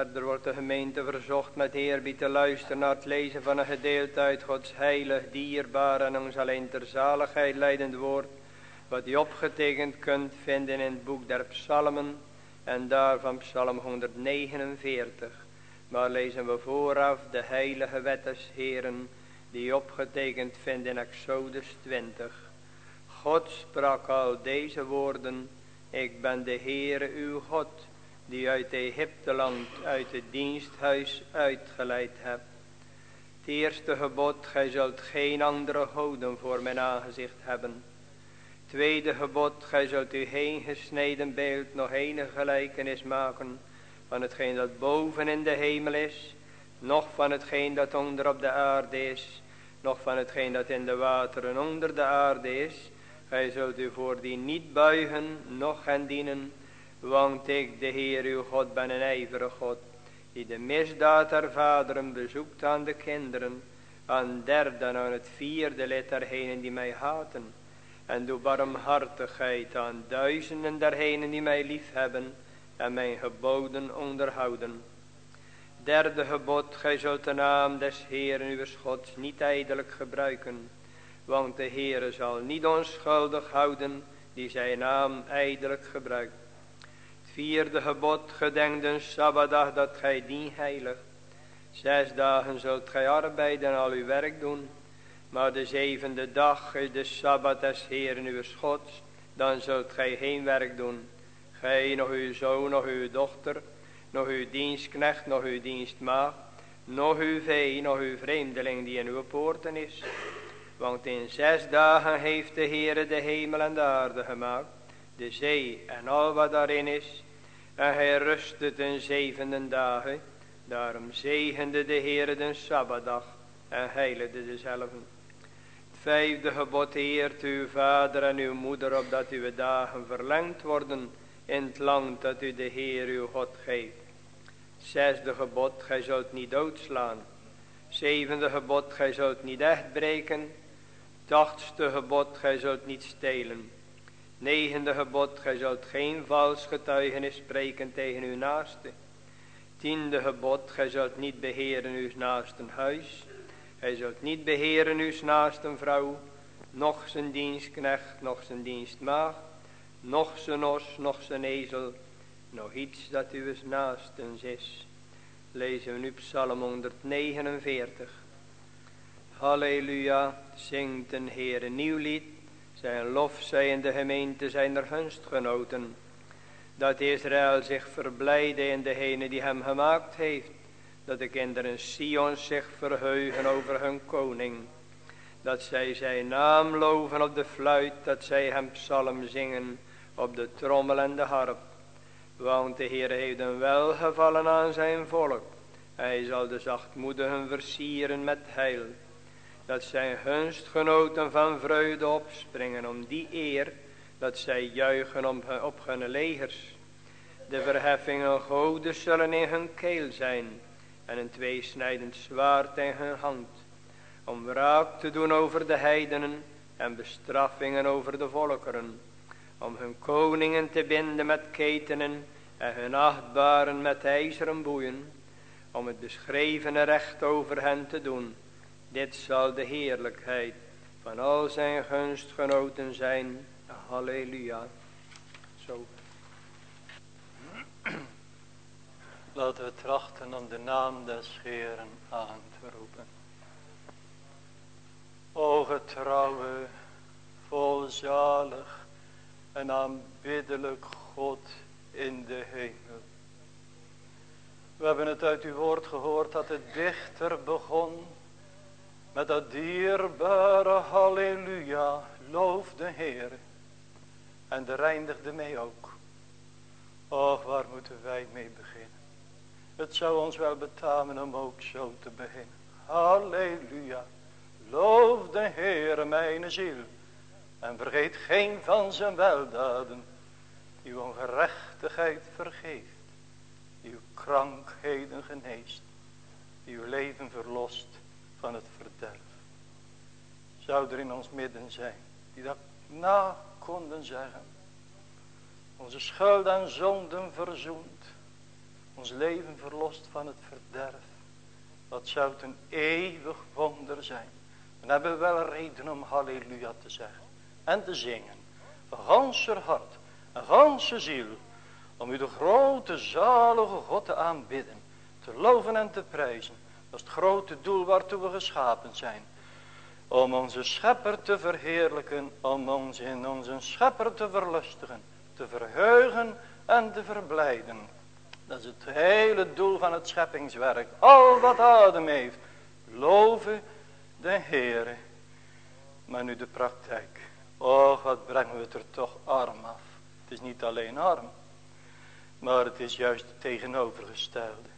Verder wordt de gemeente verzocht met eerbied te luisteren naar het lezen van een gedeelte uit Gods heilig, dierbaar en ons alleen ter zaligheid leidend woord. Wat u opgetekend kunt vinden in het boek der psalmen en daarvan psalm 149. Maar lezen we vooraf de heilige wet des Heren die opgetekend vindt in Exodus 20. God sprak al deze woorden. Ik ben de Heere uw God die uit Egypteland uit het diensthuis uitgeleid hebt. Het eerste gebod, gij zult geen andere goden voor mijn aangezicht hebben. Tweede gebod, gij zult u geen gesneden beeld nog enige gelijkenis maken van hetgeen dat boven in de hemel is, noch van hetgeen dat onder op de aarde is, noch van hetgeen dat in de wateren onder de aarde is. Gij zult u voor die niet buigen, noch hen dienen, want ik, de Heer uw God, ben een ijverige God, die de misdaad der vaderen bezoekt aan de kinderen, aan derde en aan het vierde lid die mij haten. En doe barmhartigheid aan duizenden dergenen die mij lief hebben en mijn geboden onderhouden. Derde gebod, gij zult de naam des Heeren uw Gods niet ijdelijk gebruiken, want de Heere zal niet onschuldig houden die zijn naam ijdelijk gebruikt. Vierde gebod, gedenk de Sabbatdag dat gij dien heilig. Zes dagen zult gij arbeiden en al uw werk doen. Maar de zevende dag is de Sabbat des Heeren uw Gods. Dan zult gij geen werk doen. Gij, nog uw zoon, nog uw dochter, nog uw dienstknecht, nog uw dienstmaag, nog uw vee, nog uw vreemdeling die in uw poorten is. Want in zes dagen heeft de Heere de hemel en de aarde gemaakt de zee en al wat daarin is. En hij rustte ten zevende dagen. Daarom zegende de Heer de Sabbatdag en heiligde dezelfde. Het vijfde gebod eert uw vader en uw moeder opdat uw dagen verlengd worden in het land dat u de Heer uw God geeft. Zesde gebod, gij zult niet doodslaan. Zevende gebod, gij zult niet echt breken. Tachtste gebod, gij zult niet stelen. Negende gebod, gij zult geen vals getuigenis spreken tegen uw naaste. Tiende gebod, gij zult niet beheren uw naasten huis. Gij zult niet beheren uw naasten vrouw, noch zijn dienstknecht, noch zijn dienstmaag, noch zijn os, noch zijn ezel, nog iets dat uw naastens is. Lezen we nu Psalm 149. Halleluja, zingt een Heer een nieuw lied zijn lof zij in de gemeente zijn er gunstgenoten. Dat Israël zich verblijde in degene die hem gemaakt heeft. Dat de kinderen Sion zich verheugen over hun koning. Dat zij zijn naam loven op de fluit. Dat zij hem psalm zingen op de trommel en de harp. Want de Heer heeft een welgevallen aan zijn volk. Hij zal de zachtmoedigen versieren met heil dat zijn gunstgenoten van vreugde opspringen om die eer, dat zij juichen op hun legers. De verheffingen goden zullen in hun keel zijn en een tweesnijdend zwaard in hun hand, om wraak te doen over de heidenen en bestraffingen over de volkeren, om hun koningen te binden met ketenen en hun achtbaren met ijzeren boeien, om het beschrevene recht over hen te doen dit zal de heerlijkheid van al zijn gunstgenoten zijn. Halleluja. Zo. Laten we trachten om de naam des Heeren aan te roepen. O getrouwe, volzalig en aanbiddelijk God in de hemel. We hebben het uit uw woord gehoord dat het dichter begon met dat dierbare halleluja, loof de Heer. En de eindigde mee ook. Och, waar moeten wij mee beginnen? Het zou ons wel betamen om ook zo te beginnen. Halleluja, loof de Heer mijn ziel. En vergeet geen van zijn weldaden. Uw ongerechtigheid vergeeft. Uw krankheden geneest. Uw leven verlost van het verderf. Zou er in ons midden zijn die dat na konden zeggen. Onze schuld en zonden verzoend. Ons leven verlost van het verderf. Wat zou een eeuwig wonder zijn. Dan hebben we wel reden om halleluja te zeggen. En te zingen. Van ganser hart. En ganse ziel. Om u de grote zalige God te aanbidden. Te loven en te prijzen. Dat is het grote doel waartoe we geschapen zijn. Om onze schepper te verheerlijken. Om ons in onze schepper te verlustigen. Te verheugen en te verblijden. Dat is het hele doel van het scheppingswerk. Al wat adem heeft. Loven de Heere. Maar nu de praktijk. Och, wat brengen we het er toch arm af. Het is niet alleen arm. Maar het is juist het tegenovergestelde.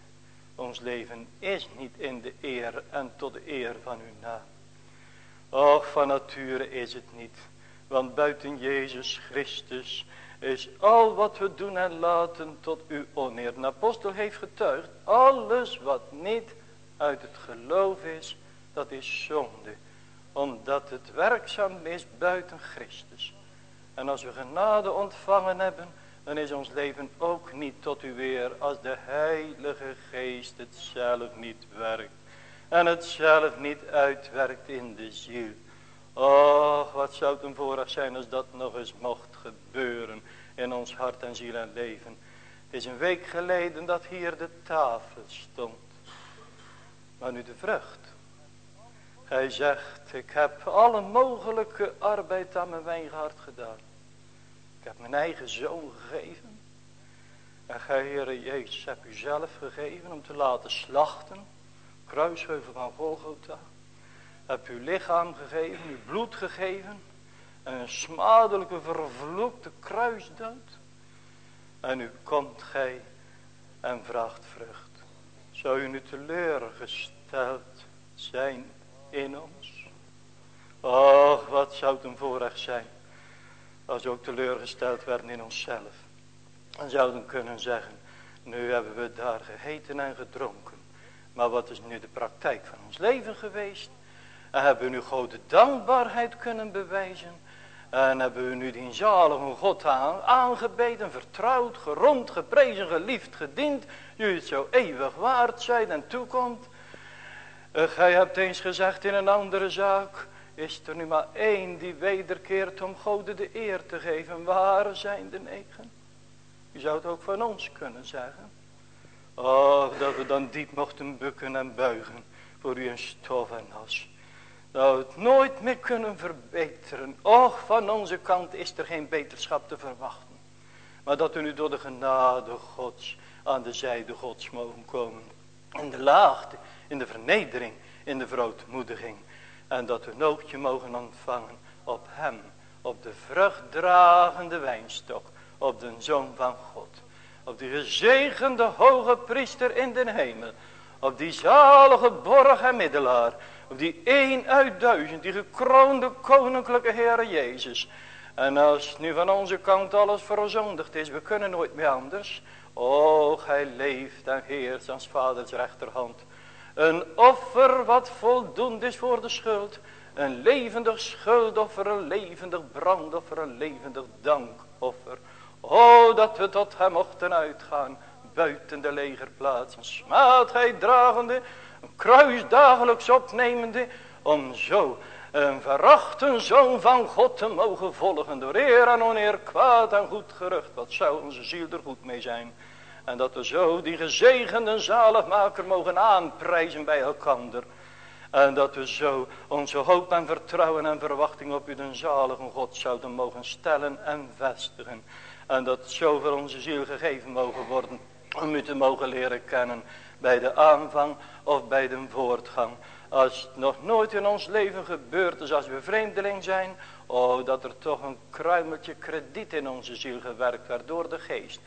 Ons leven is niet in de eer en tot de eer van uw naam. Och, van nature is het niet. Want buiten Jezus Christus is al wat we doen en laten tot uw oneer. De apostel heeft getuigd, alles wat niet uit het geloof is, dat is zonde. Omdat het werkzaam is buiten Christus. En als we genade ontvangen hebben, dan is ons leven ook niet tot u weer als de heilige geest het zelf niet werkt. En het zelf niet uitwerkt in de ziel. Och, wat zou het een voorrecht zijn als dat nog eens mocht gebeuren in ons hart en ziel en leven. Het is een week geleden dat hier de tafel stond. Maar nu de vrucht. Hij zegt, ik heb alle mogelijke arbeid aan mijn wijngaard gedaan. Ik heb mijn eigen zoon gegeven. En gij, Heere Jezus, hebt u zelf gegeven om te laten slachten. Kruisheuvel van Golgotha. Heb uw lichaam gegeven, uw bloed gegeven. En een smadelijke vervloekte kruisdood. En nu komt gij en vraagt vrucht. Zou u nu teleurgesteld zijn in ons? Och, wat zou het een voorrecht zijn. Als ook teleurgesteld werden in onszelf. En zouden kunnen zeggen. Nu hebben we daar gegeten en gedronken. Maar wat is nu de praktijk van ons leven geweest? En hebben we nu grote dankbaarheid kunnen bewijzen. En hebben we nu die zalige God aangebeden, vertrouwd, gerond, geprezen, geliefd, gediend. Jullie het zo eeuwig waard zijn en toekomt. Uh, gij hebt eens gezegd in een andere zaak. Is er nu maar één die wederkeert om God de eer te geven. Waar zijn de negen? U zou het ook van ons kunnen zeggen. Oh, dat we dan diep mochten bukken en buigen voor u een stof en as. Dat we het nooit meer kunnen verbeteren. Och, van onze kant is er geen beterschap te verwachten. Maar dat we nu door de genade gods aan de zijde gods mogen komen. In de laagte, in de vernedering, in de verootmoediging. En dat we een oogje mogen ontvangen op hem. Op de vruchtdragende wijnstok. Op de Zoon van God. Op die gezegende hoge priester in den hemel. Op die zalige borg en middelaar. Op die één uit duizend. Die gekroonde koninklijke Heer Jezus. En als nu van onze kant alles verzondigd is. We kunnen nooit meer anders. O, hij leeft en heerst aan vaders rechterhand. Een offer wat voldoende is voor de schuld. Een levendig schuldoffer, een levendig brandoffer, een levendig dankoffer. O, dat we tot hem mochten uitgaan, buiten de legerplaats. Een smaadheid dragende, een kruis dagelijks opnemende, om zo een verachten zoon van God te mogen volgen. Door eer en oneer, kwaad en goed gerucht. Wat zou onze ziel er goed mee zijn. En dat we zo die gezegende zaligmaker mogen aanprijzen bij elkander. En dat we zo onze hoop en vertrouwen en verwachting op u den zaligen God zouden mogen stellen en vestigen. En dat zoveel onze ziel gegeven mogen worden om u te mogen leren kennen bij de aanvang of bij de voortgang. Als het nog nooit in ons leven gebeurd is als we vreemdeling zijn. Oh, dat er toch een kruimeltje krediet in onze ziel gewerkt werd door de geest.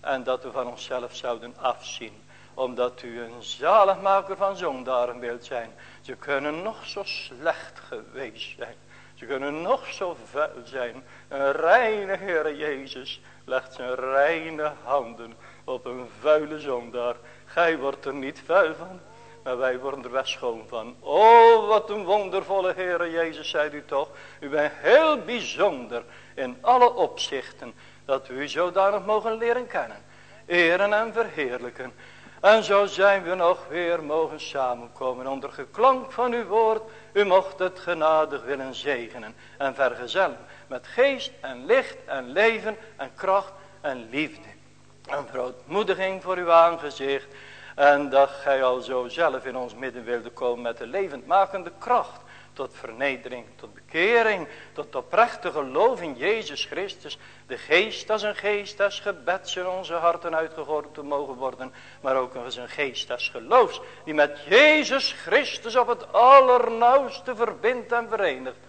En dat we van onszelf zouden afzien. Omdat u een zaligmaker van zondaren wilt zijn. Ze kunnen nog zo slecht geweest zijn. Ze kunnen nog zo vuil zijn. Een reine Heer Jezus legt zijn reine handen op een vuile zondaar. Gij wordt er niet vuil van. Maar wij worden er wel schoon van. Oh, wat een wondervolle Heer Jezus, zei u toch. U bent heel bijzonder in alle opzichten. Dat we u zodanig mogen leren kennen. eren en verheerlijken. En zo zijn we nog weer mogen samenkomen onder geklank van uw woord. U mocht het genadig willen zegenen en vergezellen. Met geest en licht en leven en kracht en liefde. En verootmoediging voor uw aangezicht. En dat gij al zo zelf in ons midden wilde komen met de levendmakende kracht tot vernedering, tot bekering, tot oprechte geloof in Jezus Christus. De geest als een geest als gebeds in onze harten uitgegord te mogen worden, maar ook als een geest als geloofs, die met Jezus Christus op het allernauwste verbindt en verenigt.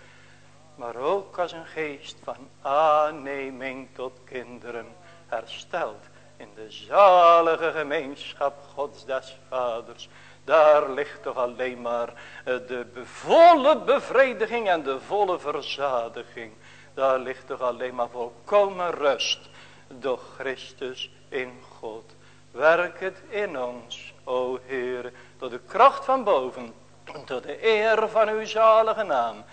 Maar ook als een geest van aanneming tot kinderen hersteld in de zalige gemeenschap Gods des Vaders daar ligt toch alleen maar eh, de volle bevrediging en de volle verzadiging. Daar ligt toch alleen maar volkomen rust. Door Christus in God. Werk het in ons, o Heer, door de kracht van boven. Tot de eer van uw zalige naam.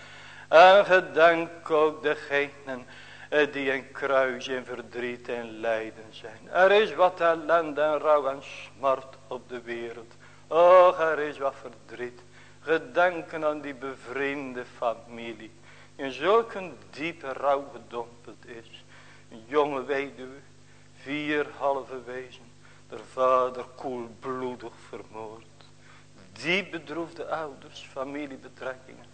En gedenk ook degenen eh, die in kruis in verdriet en lijden zijn. Er is wat ellende en rouw en smart op de wereld. Och, er is wat verdriet. Gedenken aan die bevriende familie. In zulke diepe rouw gedompeld is. Een jonge weduwe. Vier halve wezen. De vader koelbloedig vermoord. Die bedroefde ouders. Familiebetrekkingen.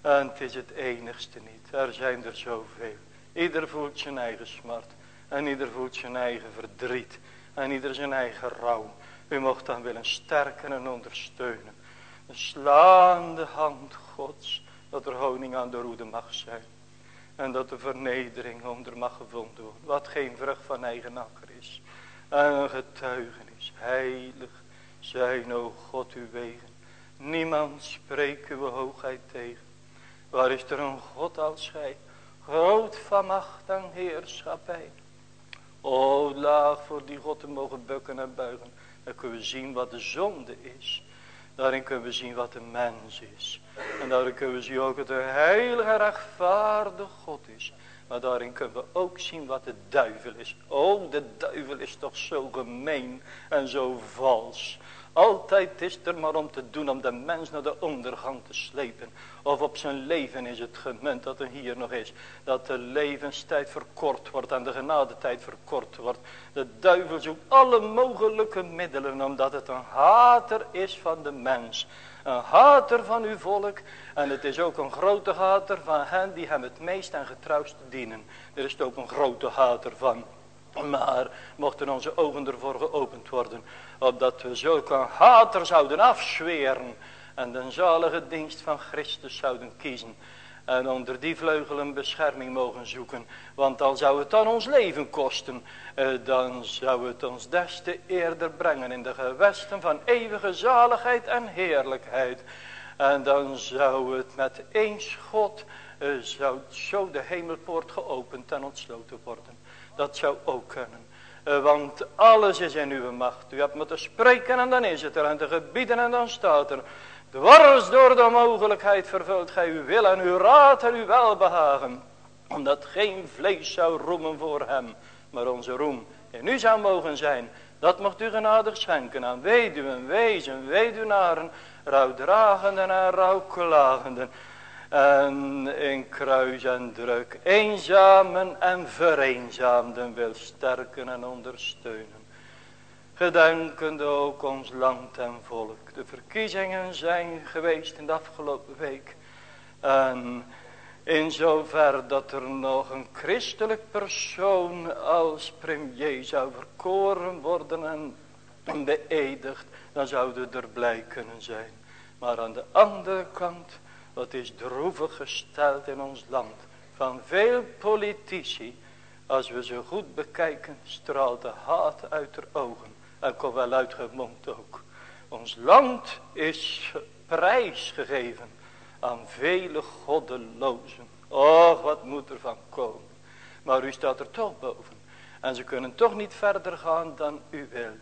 En het is het enigste niet. Er zijn er zoveel. Ieder voelt zijn eigen smart. En ieder voelt zijn eigen verdriet. En ieder zijn eigen rouw. U mocht dan willen sterken en ondersteunen. Een slaande hand gods. Dat er honing aan de roede mag zijn. En dat de vernedering onder mag gevonden worden. Wat geen vrucht van eigen akker is. En een getuigenis. Heilig zijn, o God, uw wegen. Niemand spreekt uw hoogheid tegen. Waar is er een God als gij? Groot van macht en heerschappij. O, laag voor die God te mogen bukken en buigen. Dan kunnen we zien wat de zonde is. Daarin kunnen we zien wat de mens is. En daarin kunnen we zien ook dat de heilige rechtvaardige God is. Maar daarin kunnen we ook zien wat de duivel is. Oh, de duivel is toch zo gemeen en zo vals. Altijd is er maar om te doen om de mens naar de ondergang te slepen. Of op zijn leven is het gemunt dat er hier nog is. Dat de levenstijd verkort wordt en de genadetijd verkort wordt. De duivel zoekt alle mogelijke middelen omdat het een hater is van de mens. Een hater van uw volk. En het is ook een grote hater van hen die hem het meest en getrouwst dienen. Er is ook een grote hater van. Maar mochten onze ogen ervoor geopend worden. Opdat we zulke hater zouden afzweren. En de zalige dienst van Christus zouden kiezen. En onder die vleugelen bescherming mogen zoeken. Want al zou het dan ons leven kosten. Eh, dan zou het ons des te eerder brengen in de gewesten van eeuwige zaligheid en heerlijkheid. En dan zou het met één schot. Eh, zou zo de hemelpoort geopend en ontsloten worden. Dat zou ook kunnen. Eh, want alles is in uw macht. U hebt moeten spreken en dan is het er. En te gebieden en dan staat er. Dwars door de mogelijkheid vervult gij uw wil en uw raad en uw welbehagen. Omdat geen vlees zou roemen voor hem. Maar onze roem in u zou mogen zijn. Dat mocht u genadig schenken aan weduwen, wezen, weduwnaren, rouwdragenden en rouwklagenden. En in kruis en druk eenzamen en vereenzaamden wil sterken en ondersteunen. Gedenkende ook ons land en volk. De verkiezingen zijn geweest in de afgelopen week. En in zover dat er nog een christelijk persoon als premier zou verkoren worden en beëdigd. Dan zouden er blij kunnen zijn. Maar aan de andere kant wat is droevig gesteld in ons land. Van veel politici. Als we ze goed bekijken straalt de haat uit de ogen. En komt wel uitgemond ook. Ons land is prijsgegeven aan vele goddelozen. Och, wat moet er van komen. Maar u staat er toch boven. En ze kunnen toch niet verder gaan dan u wil.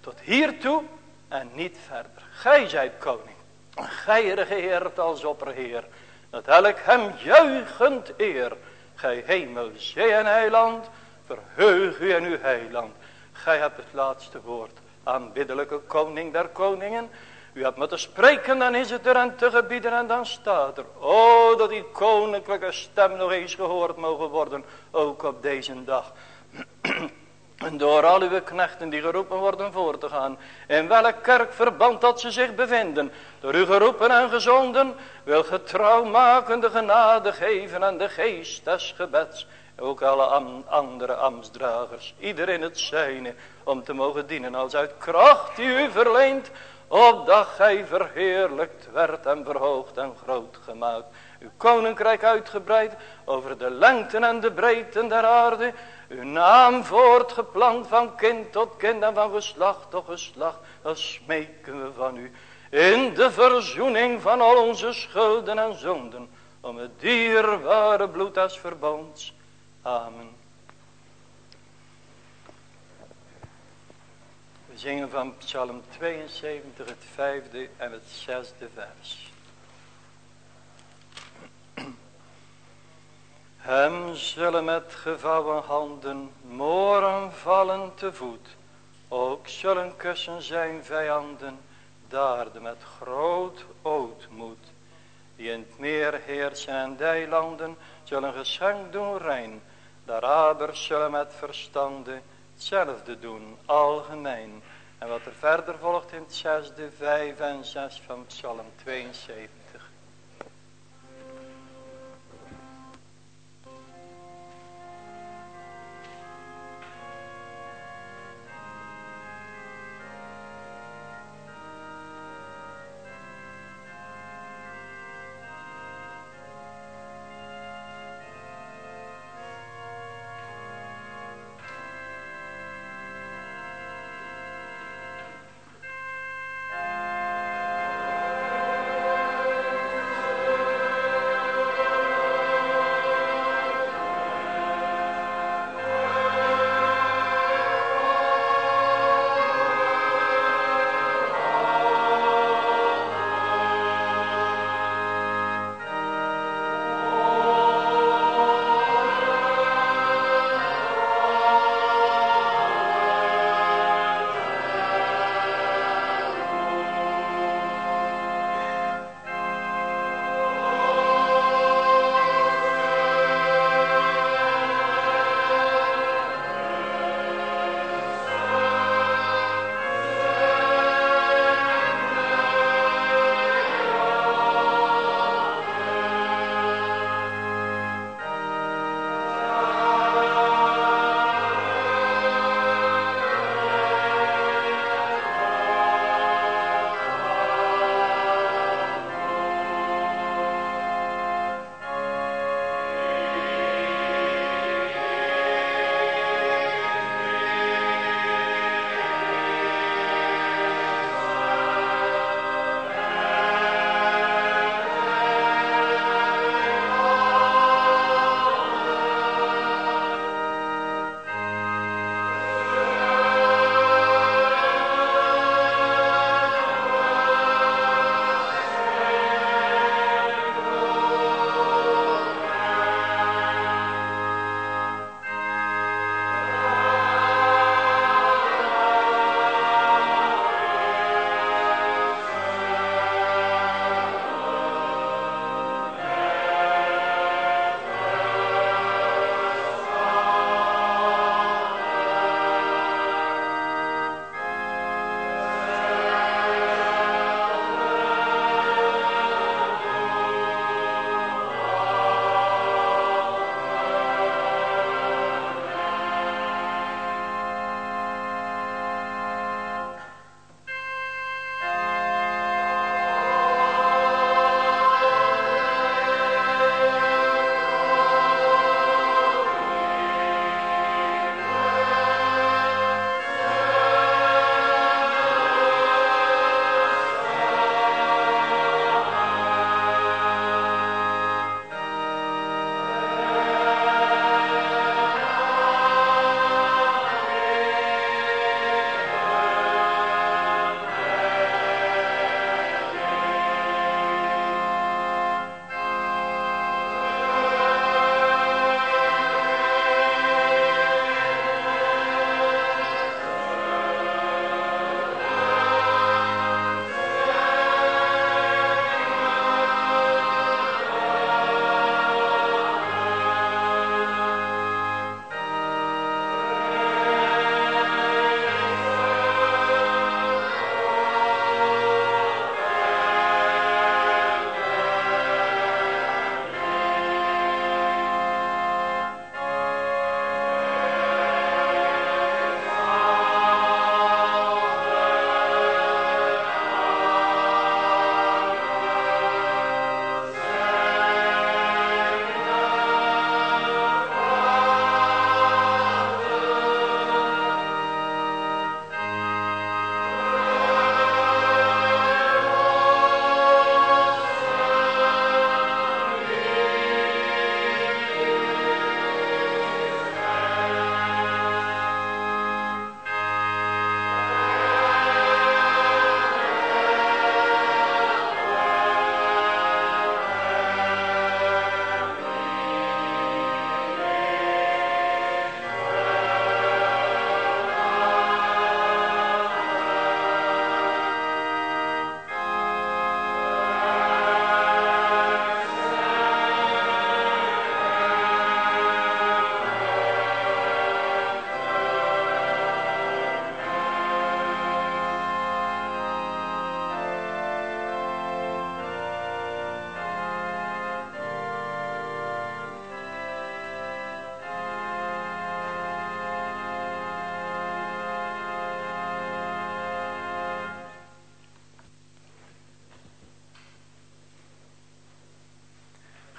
Tot hiertoe en niet verder. Gij zijt koning. Gij regeert als opperheer. Dat elk hem juichend eer. Gij hemel, zee en eiland. Verheug u in uw heiland. Gij hebt het laatste woord. Aanbiddelijke koning der koningen. U hebt me te spreken, dan is het er en te gebieden en dan staat er. Oh, dat die koninklijke stem nog eens gehoord mogen worden, ook op deze dag. En door al uw knechten die geroepen worden voor te gaan. In welk kerkverband dat ze zich bevinden. Door u geroepen en gezonden. Wil getrouw maken de genade geven en de geest des gebeds. Ook alle andere ambtsdragers. Ieder in het zijne. Om te mogen dienen als uit kracht die u verleent. Opdat gij verheerlijkt werd en verhoogd en groot gemaakt. Uw koninkrijk uitgebreid over de lengten en de breedten der aarde. Uw naam voortgeplant van kind tot kind en van geslacht tot geslacht. Dat smeken we van u. In de verzoening van al onze schulden en zonden. Om het dierbare bloed als verbonds. Amen. We zingen van Psalm 72 het vijfde en het zesde vers. Hem zullen met gevouwen handen moren vallen te voet. Ook zullen kussen zijn vijanden, daarde met groot ootmoed. Die in het meer heersen en dijlanden, zullen geschenk doen rein. De Arabers zullen met verstande hetzelfde doen, algemeen. En wat er verder volgt in het zesde, vijf en zes van Psalm 72.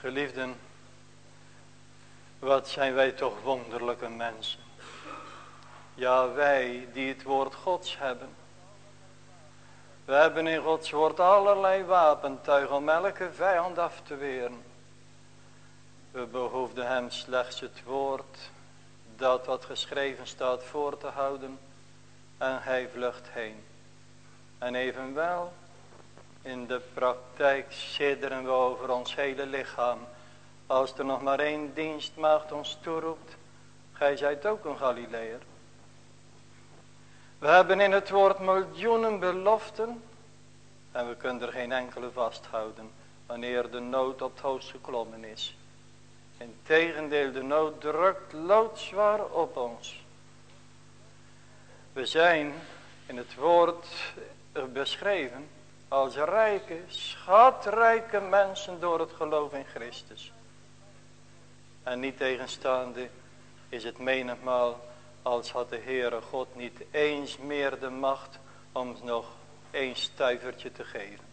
Geliefden, wat zijn wij toch wonderlijke mensen. Ja, wij die het woord Gods hebben. We hebben in Gods woord allerlei wapentuig om elke vijand af te weren. We behoefden hem slechts het woord, dat wat geschreven staat, voor te houden. En hij vlucht heen. En evenwel, in de praktijk sidderen we over ons hele lichaam. Als er nog maar één dienstmaagd ons toeroept, gij zijt ook een Galileer. We hebben in het woord miljoenen beloften. En we kunnen er geen enkele vasthouden. Wanneer de nood op het hoogst geklommen is. Integendeel, de nood drukt loodzwaar op ons. We zijn in het woord beschreven als rijke, schatrijke mensen door het geloof in Christus. En niet tegenstaande is het menigmaal als had de Heere God niet eens meer de macht om nog een stuivertje te geven.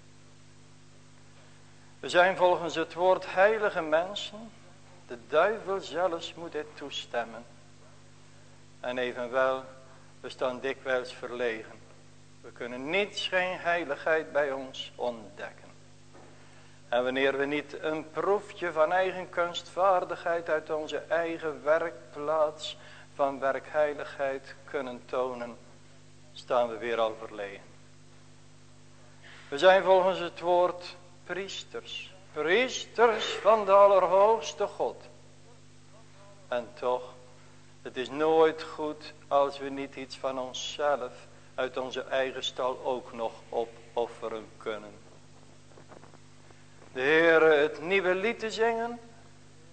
We zijn volgens het woord heilige mensen. De duivel zelfs moet dit toestemmen. En evenwel, we staan dikwijls verlegen. We kunnen niets, geen heiligheid bij ons ontdekken. En wanneer we niet een proefje van eigen kunstvaardigheid uit onze eigen werkplaats van werkheiligheid kunnen tonen, staan we weer al verlegen. We zijn volgens het woord priesters, priesters van de Allerhoogste God. En toch, het is nooit goed als we niet iets van onszelf uit onze eigen stal ook nog opofferen kunnen. De Heer het nieuwe lied te zingen,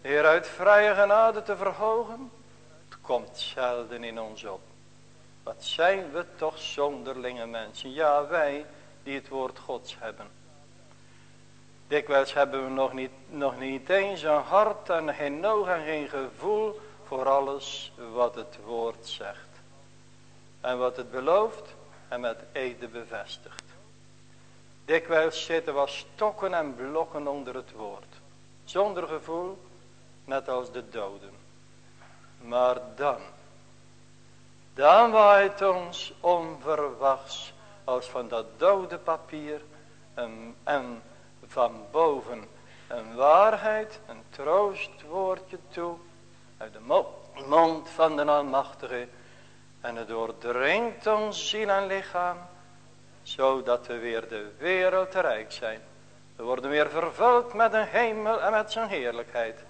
de Heer uit vrije genade te verhogen, komt zelden in ons op. Wat zijn we toch zonderlinge mensen. Ja, wij die het woord gods hebben. Dikwijls hebben we nog niet, nog niet eens een hart en geen oog en geen gevoel voor alles wat het woord zegt. En wat het belooft en met ede bevestigt. Dikwijls zitten we stokken en blokken onder het woord. Zonder gevoel, net als de doden. Maar dan, dan waait ons onverwachts als van dat dode papier en, en van boven een waarheid, een troostwoordje toe uit de mond van de Almachtige en het doordringt ons ziel en lichaam zodat we weer de wereld rijk zijn. We worden weer vervuld met een hemel en met zijn heerlijkheid.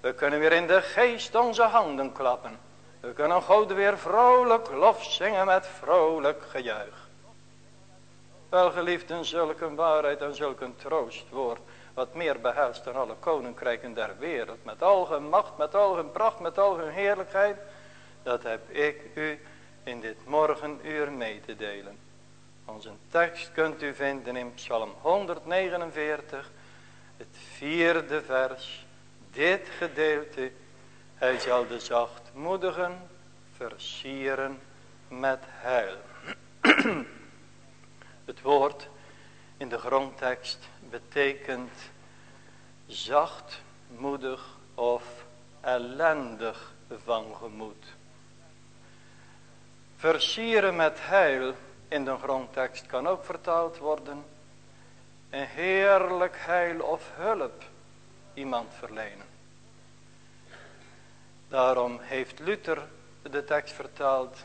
We kunnen weer in de geest onze handen klappen. We kunnen God weer vrolijk lof zingen met vrolijk gejuich. Wel geliefd in zulke waarheid en zulke troostwoord. Wat meer behelst dan alle koninkrijken der wereld. Met al hun macht, met al hun pracht, met al hun heerlijkheid. Dat heb ik u in dit morgenuur mee te delen. Onze tekst kunt u vinden in Psalm 149, het vierde vers dit gedeelte. Hij zal de zachtmoedigen versieren met heil. Het woord in de grondtekst betekent zachtmoedig of ellendig van gemoed. Versieren met heil in de grondtekst kan ook vertaald worden. Een heerlijk heil of hulp iemand verlenen. Daarom heeft Luther de tekst vertaald.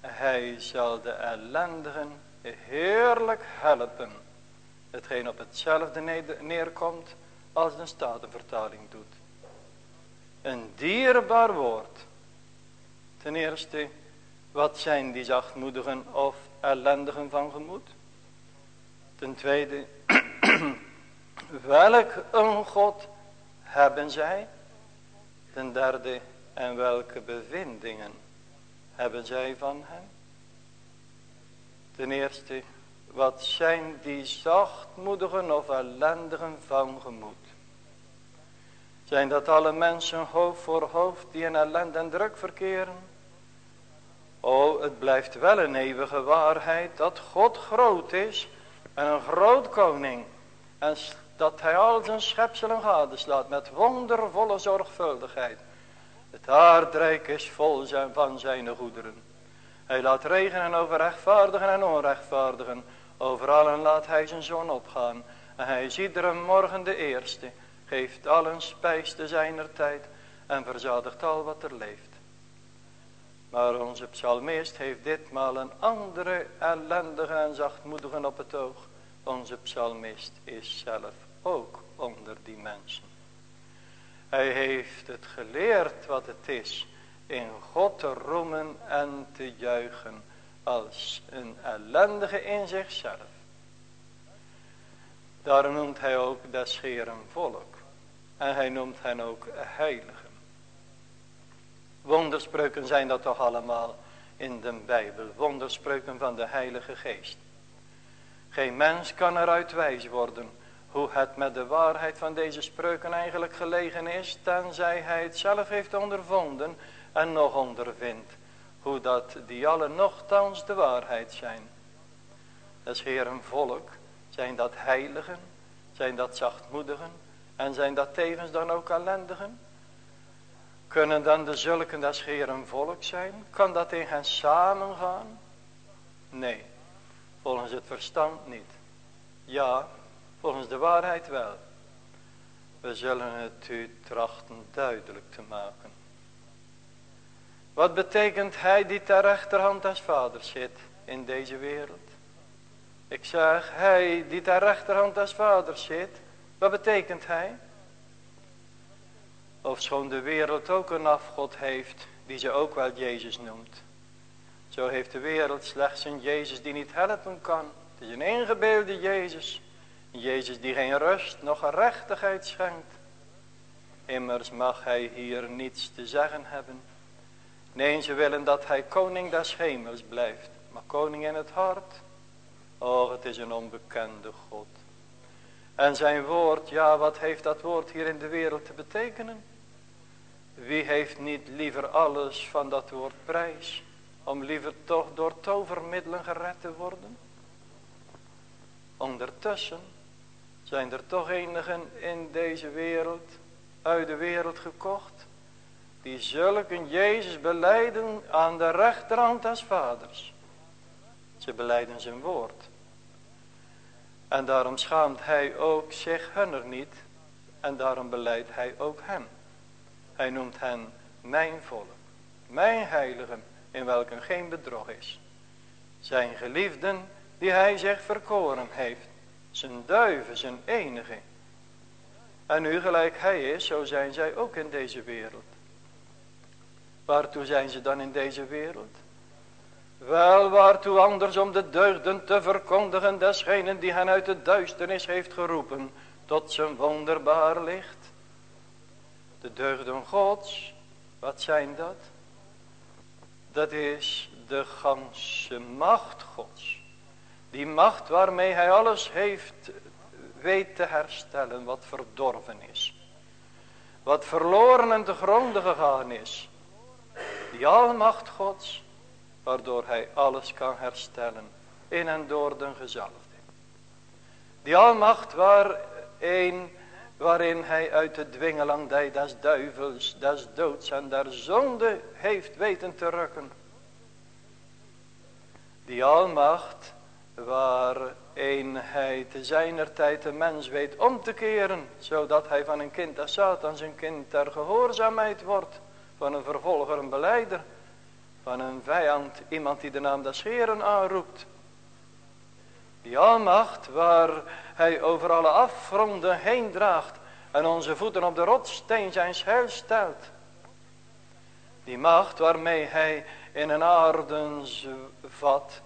Hij zal de ellendigen heerlijk helpen. Hetgeen op hetzelfde neerkomt als de Statenvertaling doet. Een dierbaar woord. Ten eerste, wat zijn die zachtmoedigen of ellendigen van gemoed? Ten tweede, welk een God hebben zij? Ten derde, en welke bevindingen hebben zij van hem? Ten eerste, wat zijn die zachtmoedigen of ellendigen van gemoed? Zijn dat alle mensen hoofd voor hoofd die in ellende en druk verkeren? O, het blijft wel een eeuwige waarheid dat God groot is en een groot koning. En dat hij al zijn schepselen gadeslaat met wondervolle zorgvuldigheid. Het aardrijk is vol zijn van zijn goederen. Hij laat regenen over rechtvaardigen en onrechtvaardigen. Over allen laat hij zijn zon opgaan. En hij is iedere morgen de eerste. Geeft allen spijs te zijner tijd. En verzadigt al wat er leeft. Maar onze psalmist heeft ditmaal een andere ellendige en zachtmoedige op het oog. Onze psalmist is zelf ook onder die mensen. Hij heeft het geleerd wat het is in God te roemen en te juichen als een ellendige in zichzelf. Daarom noemt hij ook des volk. En hij noemt hen ook heiligen. Wonderspreuken zijn dat toch allemaal in de Bijbel. Wonderspreuken van de Heilige Geest. Geen mens kan eruit wijs worden hoe het met de waarheid van deze spreuken eigenlijk gelegen is. Tenzij hij het zelf heeft ondervonden en nog ondervindt. Hoe dat die alle nogthans de waarheid zijn. Des Heeren volk, zijn dat heiligen, zijn dat zachtmoedigen en zijn dat tevens dan ook ellendigen? Kunnen dan de zulken des Heeren volk zijn? Kan dat in hen samengaan? Nee, volgens het verstand niet. Ja, volgens de waarheid wel. We zullen het u trachten duidelijk te maken. Wat betekent hij die ter rechterhand des vaders zit in deze wereld? Ik zeg, hij die ter rechterhand des vaders zit, wat betekent hij? Ofschoon de wereld ook een afgod heeft, die ze ook wel Jezus noemt. Zo heeft de wereld slechts een Jezus die niet helpen kan. Het is een ingebeelde Jezus. Een Jezus die geen rust, nog gerechtigheid schenkt. Immers mag hij hier niets te zeggen hebben. Nee, ze willen dat hij koning des hemels blijft. Maar koning in het hart? Oh, het is een onbekende God. En zijn woord, ja, wat heeft dat woord hier in de wereld te betekenen? Wie heeft niet liever alles van dat woord prijs? Om liever toch door tovermiddelen gered te worden? Ondertussen zijn er toch enigen in deze wereld, uit de wereld gekocht, die zulke Jezus beleiden aan de rechterhand des vaders. Ze beleiden zijn woord. En daarom schaamt hij ook zich hunner niet. En daarom beleidt hij ook hem. Hij noemt hen mijn volk. Mijn heiligen in welken geen bedrog is. Zijn geliefden die hij zich verkoren heeft. Zijn duiven, zijn enige. En nu gelijk hij is, zo zijn zij ook in deze wereld. Waartoe zijn ze dan in deze wereld? Wel waartoe anders om de deugden te verkondigen desgenen die hen uit de duisternis heeft geroepen tot zijn wonderbaar licht. De deugden gods, wat zijn dat? Dat is de ganse macht gods. Die macht waarmee hij alles heeft weet te herstellen wat verdorven is. Wat verloren en te gronden gegaan is. Die almacht gods waardoor hij alles kan herstellen in en door de gezalfde. Die almacht waarin, waarin hij uit de dwingelandij des duivels, des doods en der zonde heeft weten te rukken. Die almacht hij te zijner tijd de mens weet om te keren, zodat hij van een kind als Satan zijn kind ter gehoorzaamheid wordt, van een vervolger een beleider van een vijand, iemand die de naam des Heeren aanroept. Die almacht waar hij over alle afgronden heen draagt en onze voeten op de rotsteen zijn heil stelt. Die macht waarmee hij in een aardensvat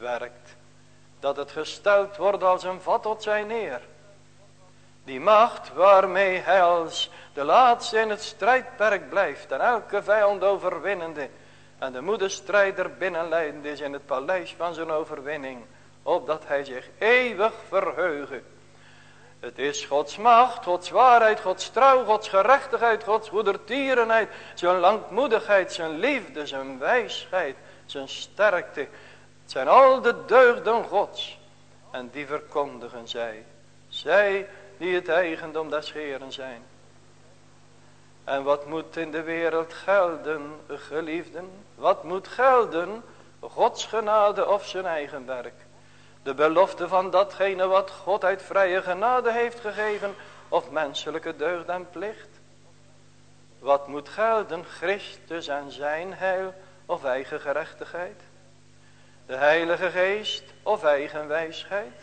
werkt, dat het gesteld wordt als een vat tot zijn neer. Die macht waarmee hij als de laatste in het strijdperk blijft en elke vijand overwinnende en de moederstrijder binnenleidend is in het paleis van zijn overwinning. Opdat hij zich eeuwig verheugen. Het is Gods macht, Gods waarheid, Gods trouw, Gods gerechtigheid, Gods goedertierenheid. Zijn langmoedigheid, zijn liefde, zijn wijsheid, zijn sterkte. Het zijn al de deugden Gods. En die verkondigen zij. Zij die het eigendom des Heeren zijn. En wat moet in de wereld gelden, geliefden? Wat moet gelden? Gods genade of zijn eigen werk? De belofte van datgene wat God uit vrije genade heeft gegeven, of menselijke deugd en plicht? Wat moet gelden, Christus en zijn heil of eigen gerechtigheid? De heilige geest of eigen wijsheid?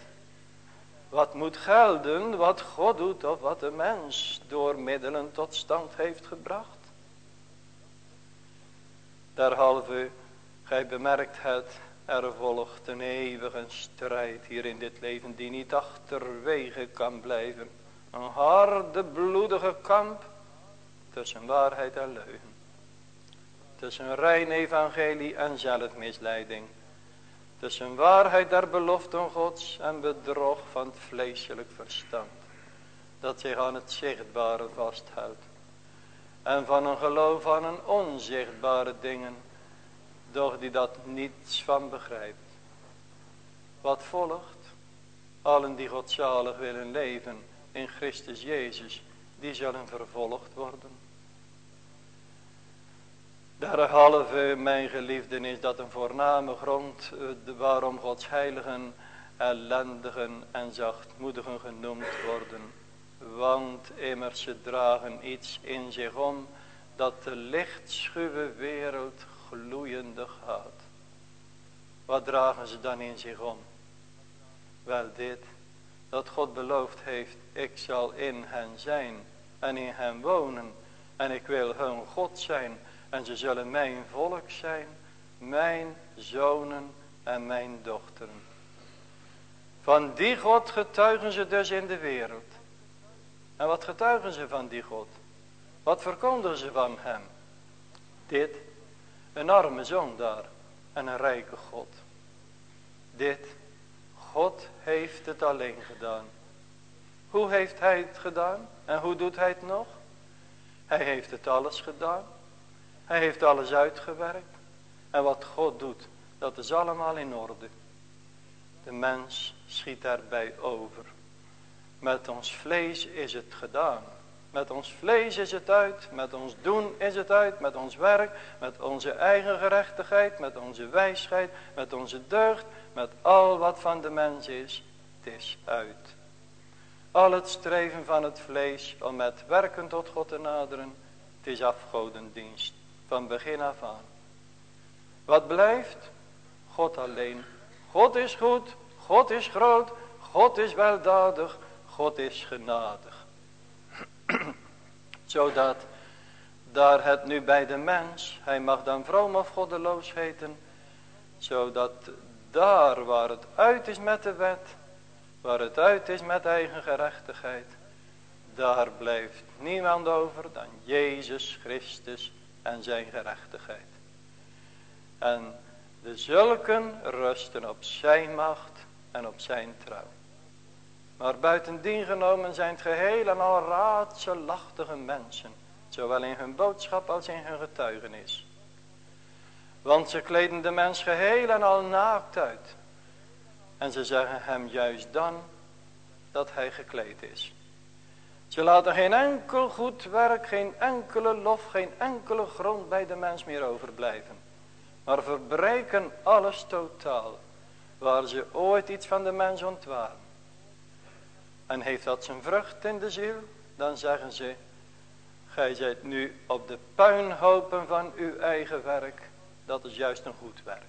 Wat moet gelden, wat God doet of wat de mens door middelen tot stand heeft gebracht? Derhalve, gij bemerkt het, er volgt een eeuwige strijd hier in dit leven die niet achterwege kan blijven. Een harde, bloedige kamp tussen waarheid en leugen. Tussen rein evangelie en zelfmisleiding. Tussen waarheid der beloften gods en bedrog van het vleeselijk verstand. Dat zich aan het zichtbare vasthoudt. En van een geloof aan een onzichtbare dingen. Doch die dat niets van begrijpt. Wat volgt? Allen die godzalig willen leven in Christus Jezus. Die zullen vervolgd worden. Derhalve, mijn geliefden, is dat een voorname grond eh, waarom Gods heiligen, ellendigen en zachtmoedigen genoemd worden. Want immers ze dragen iets in zich om dat de lichtschuwe wereld gloeiende gaat. Wat dragen ze dan in zich om? Wel dit, dat God beloofd heeft, ik zal in hen zijn en in hen wonen en ik wil hun God zijn en ze zullen mijn volk zijn, mijn zonen en mijn dochteren. Van die God getuigen ze dus in de wereld. En wat getuigen ze van die God? Wat verkondigen ze van hem? Dit, een arme zondaar en een rijke God. Dit, God heeft het alleen gedaan. Hoe heeft hij het gedaan? En hoe doet hij het nog? Hij heeft het alles gedaan. Hij heeft alles uitgewerkt. En wat God doet, dat is allemaal in orde. De mens schiet daarbij over. Met ons vlees is het gedaan. Met ons vlees is het uit. Met ons doen is het uit. Met ons werk. Met onze eigen gerechtigheid. Met onze wijsheid. Met onze deugd. Met al wat van de mens is. Het is uit. Al het streven van het vlees om met werken tot God te naderen. Het is afgodendienst van begin af aan. Wat blijft? God alleen. God is goed, God is groot, God is weldadig, God is genadig. Zodat daar het nu bij de mens, hij mag dan vroom of goddeloos heten, zodat daar waar het uit is met de wet, waar het uit is met eigen gerechtigheid, daar blijft niemand over dan Jezus Christus en zijn gerechtigheid. En de zulken rusten op zijn macht en op zijn trouw. Maar buitendien genomen zijn het geheel en al raadselachtige mensen. Zowel in hun boodschap als in hun getuigenis. Want ze kleden de mens geheel en al naakt uit. En ze zeggen hem juist dan dat hij gekleed is. Ze laten geen enkel goed werk, geen enkele lof, geen enkele grond bij de mens meer overblijven. Maar verbreken alles totaal, waar ze ooit iets van de mens ontwaren. En heeft dat zijn vrucht in de ziel, dan zeggen ze, gij zijt nu op de puinhopen van uw eigen werk, dat is juist een goed werk.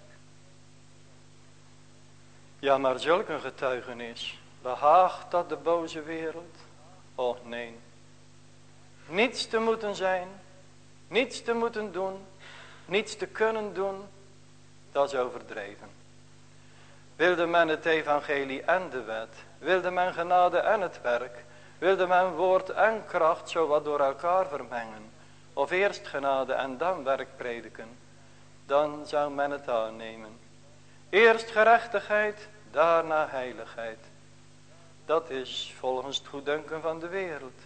Ja, maar zulke getuigenis, behaagt dat de boze wereld? Och nee. Niets te moeten zijn. Niets te moeten doen. Niets te kunnen doen. Dat is overdreven. Wilde men het evangelie en de wet. Wilde men genade en het werk. Wilde men woord en kracht zo wat door elkaar vermengen. Of eerst genade en dan werk prediken. Dan zou men het aannemen. Eerst gerechtigheid, daarna heiligheid. Dat is volgens het goeddunken van de wereld.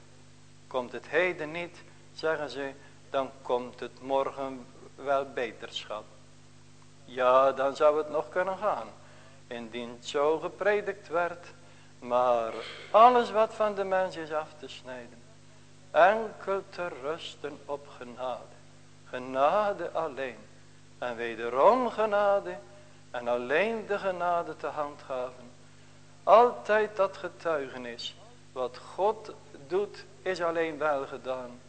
Komt het heden niet, zeggen ze, dan komt het morgen wel beterschap. Ja, dan zou het nog kunnen gaan. Indien het zo gepredikt werd, Maar alles wat van de mens is af te snijden. Enkel te rusten op genade. Genade alleen. En wederom genade. En alleen de genade te handhaven. Altijd dat getuigenis. Wat God doet is alleen wel gedaan.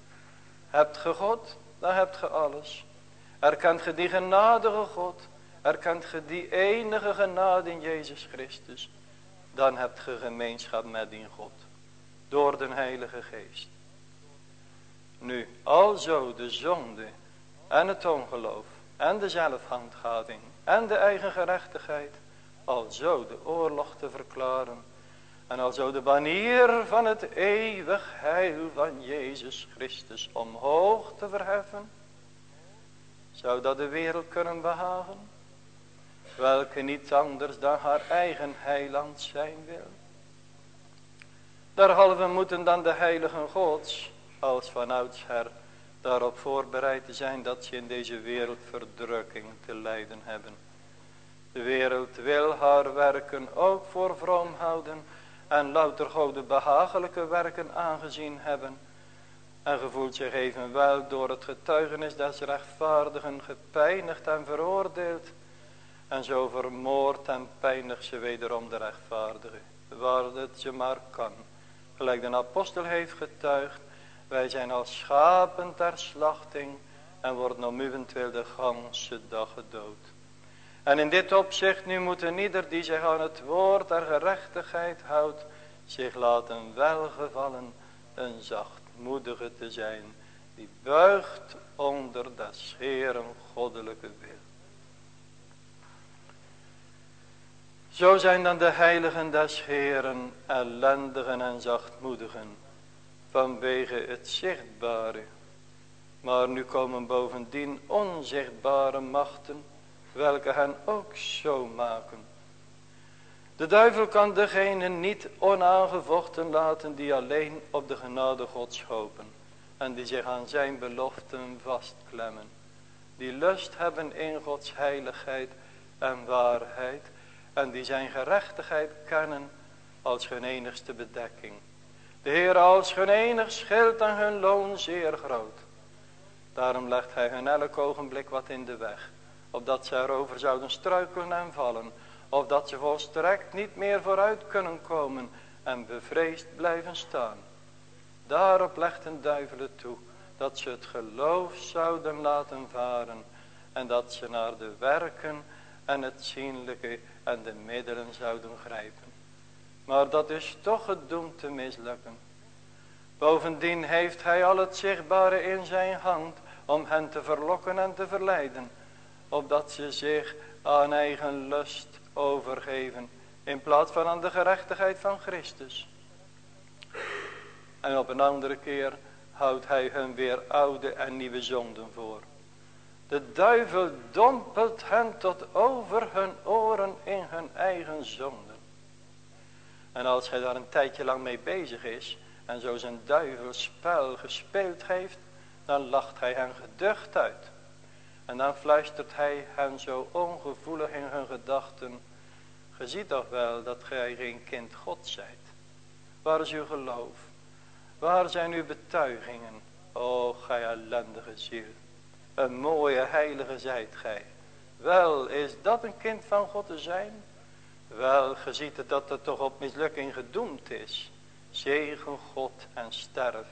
Hebt ge God, dan hebt ge alles. Erkent ge die genadige God. Erkent ge die enige genade in Jezus Christus. Dan hebt ge gemeenschap met die God. Door de Heilige Geest. Nu, alzo de zonde en het ongeloof en de zelfhandhaving en de eigen gerechtigheid, alzo de oorlog te verklaren en alzo de banier van het eeuwig heil van Jezus Christus omhoog te verheffen, zou dat de wereld kunnen behagen, welke niet anders dan haar eigen heiland zijn wil. Derhalve moeten dan de heiligen gods als van oudsher daarop voorbereid te zijn dat ze in deze wereld verdrukking te lijden hebben. De wereld wil haar werken ook voor vroom houden en louter gode behagelijke werken aangezien hebben. En gevoelt zich evenwel door het getuigenis des rechtvaardigen gepijnigd en veroordeeld. En zo vermoord en pijnigt ze wederom de rechtvaardige, waar het ze maar kan. Gelijk de apostel heeft getuigd, wij zijn als schapen ter slachting en worden om uwentwil de ganse dag gedood. En in dit opzicht nu moet een ieder die zich aan het woord der gerechtigheid houdt, zich laten welgevallen een zachtmoedige te zijn, die buigt onder des Heeren goddelijke wil. Zo zijn dan de heiligen des Heeren ellendigen en zachtmoedigen vanwege het zichtbare. Maar nu komen bovendien onzichtbare machten, welke hen ook zo maken. De duivel kan degene niet onaangevochten laten die alleen op de genade Gods hopen. En die zich aan zijn beloften vastklemmen. Die lust hebben in Gods heiligheid en waarheid. En die zijn gerechtigheid kennen als hun enigste bedekking. De Heer als hun enig schild en hun loon zeer groot. Daarom legt hij hun elk ogenblik wat in de weg. Opdat zij erover zouden struikelen en vallen. Of dat ze volstrekt niet meer vooruit kunnen komen en bevreesd blijven staan. Daarop legt een duivel toe dat ze het geloof zouden laten varen. En dat ze naar de werken en het zienlijke en de middelen zouden grijpen. Maar dat is toch gedoemd te mislukken. Bovendien heeft hij al het zichtbare in zijn hand om hen te verlokken en te verleiden. Opdat ze zich aan eigen lust overgeven in plaats van aan de gerechtigheid van Christus. En op een andere keer houdt hij hun weer oude en nieuwe zonden voor. De duivel dompelt hen tot over hun oren in hun eigen zonden. En als hij daar een tijdje lang mee bezig is en zo zijn duivelspel gespeeld heeft, dan lacht hij hen geducht uit. En dan fluistert hij hen zo ongevoelig in hun gedachten. Ge ziet toch wel dat gij geen kind God zijt. Waar is uw geloof? Waar zijn uw betuigingen? O gij ellendige ziel. Een mooie heilige zijt gij. Wel, is dat een kind van God te zijn? Wel, ge ziet het dat het toch op mislukking gedoemd is. Zegen God en sterf.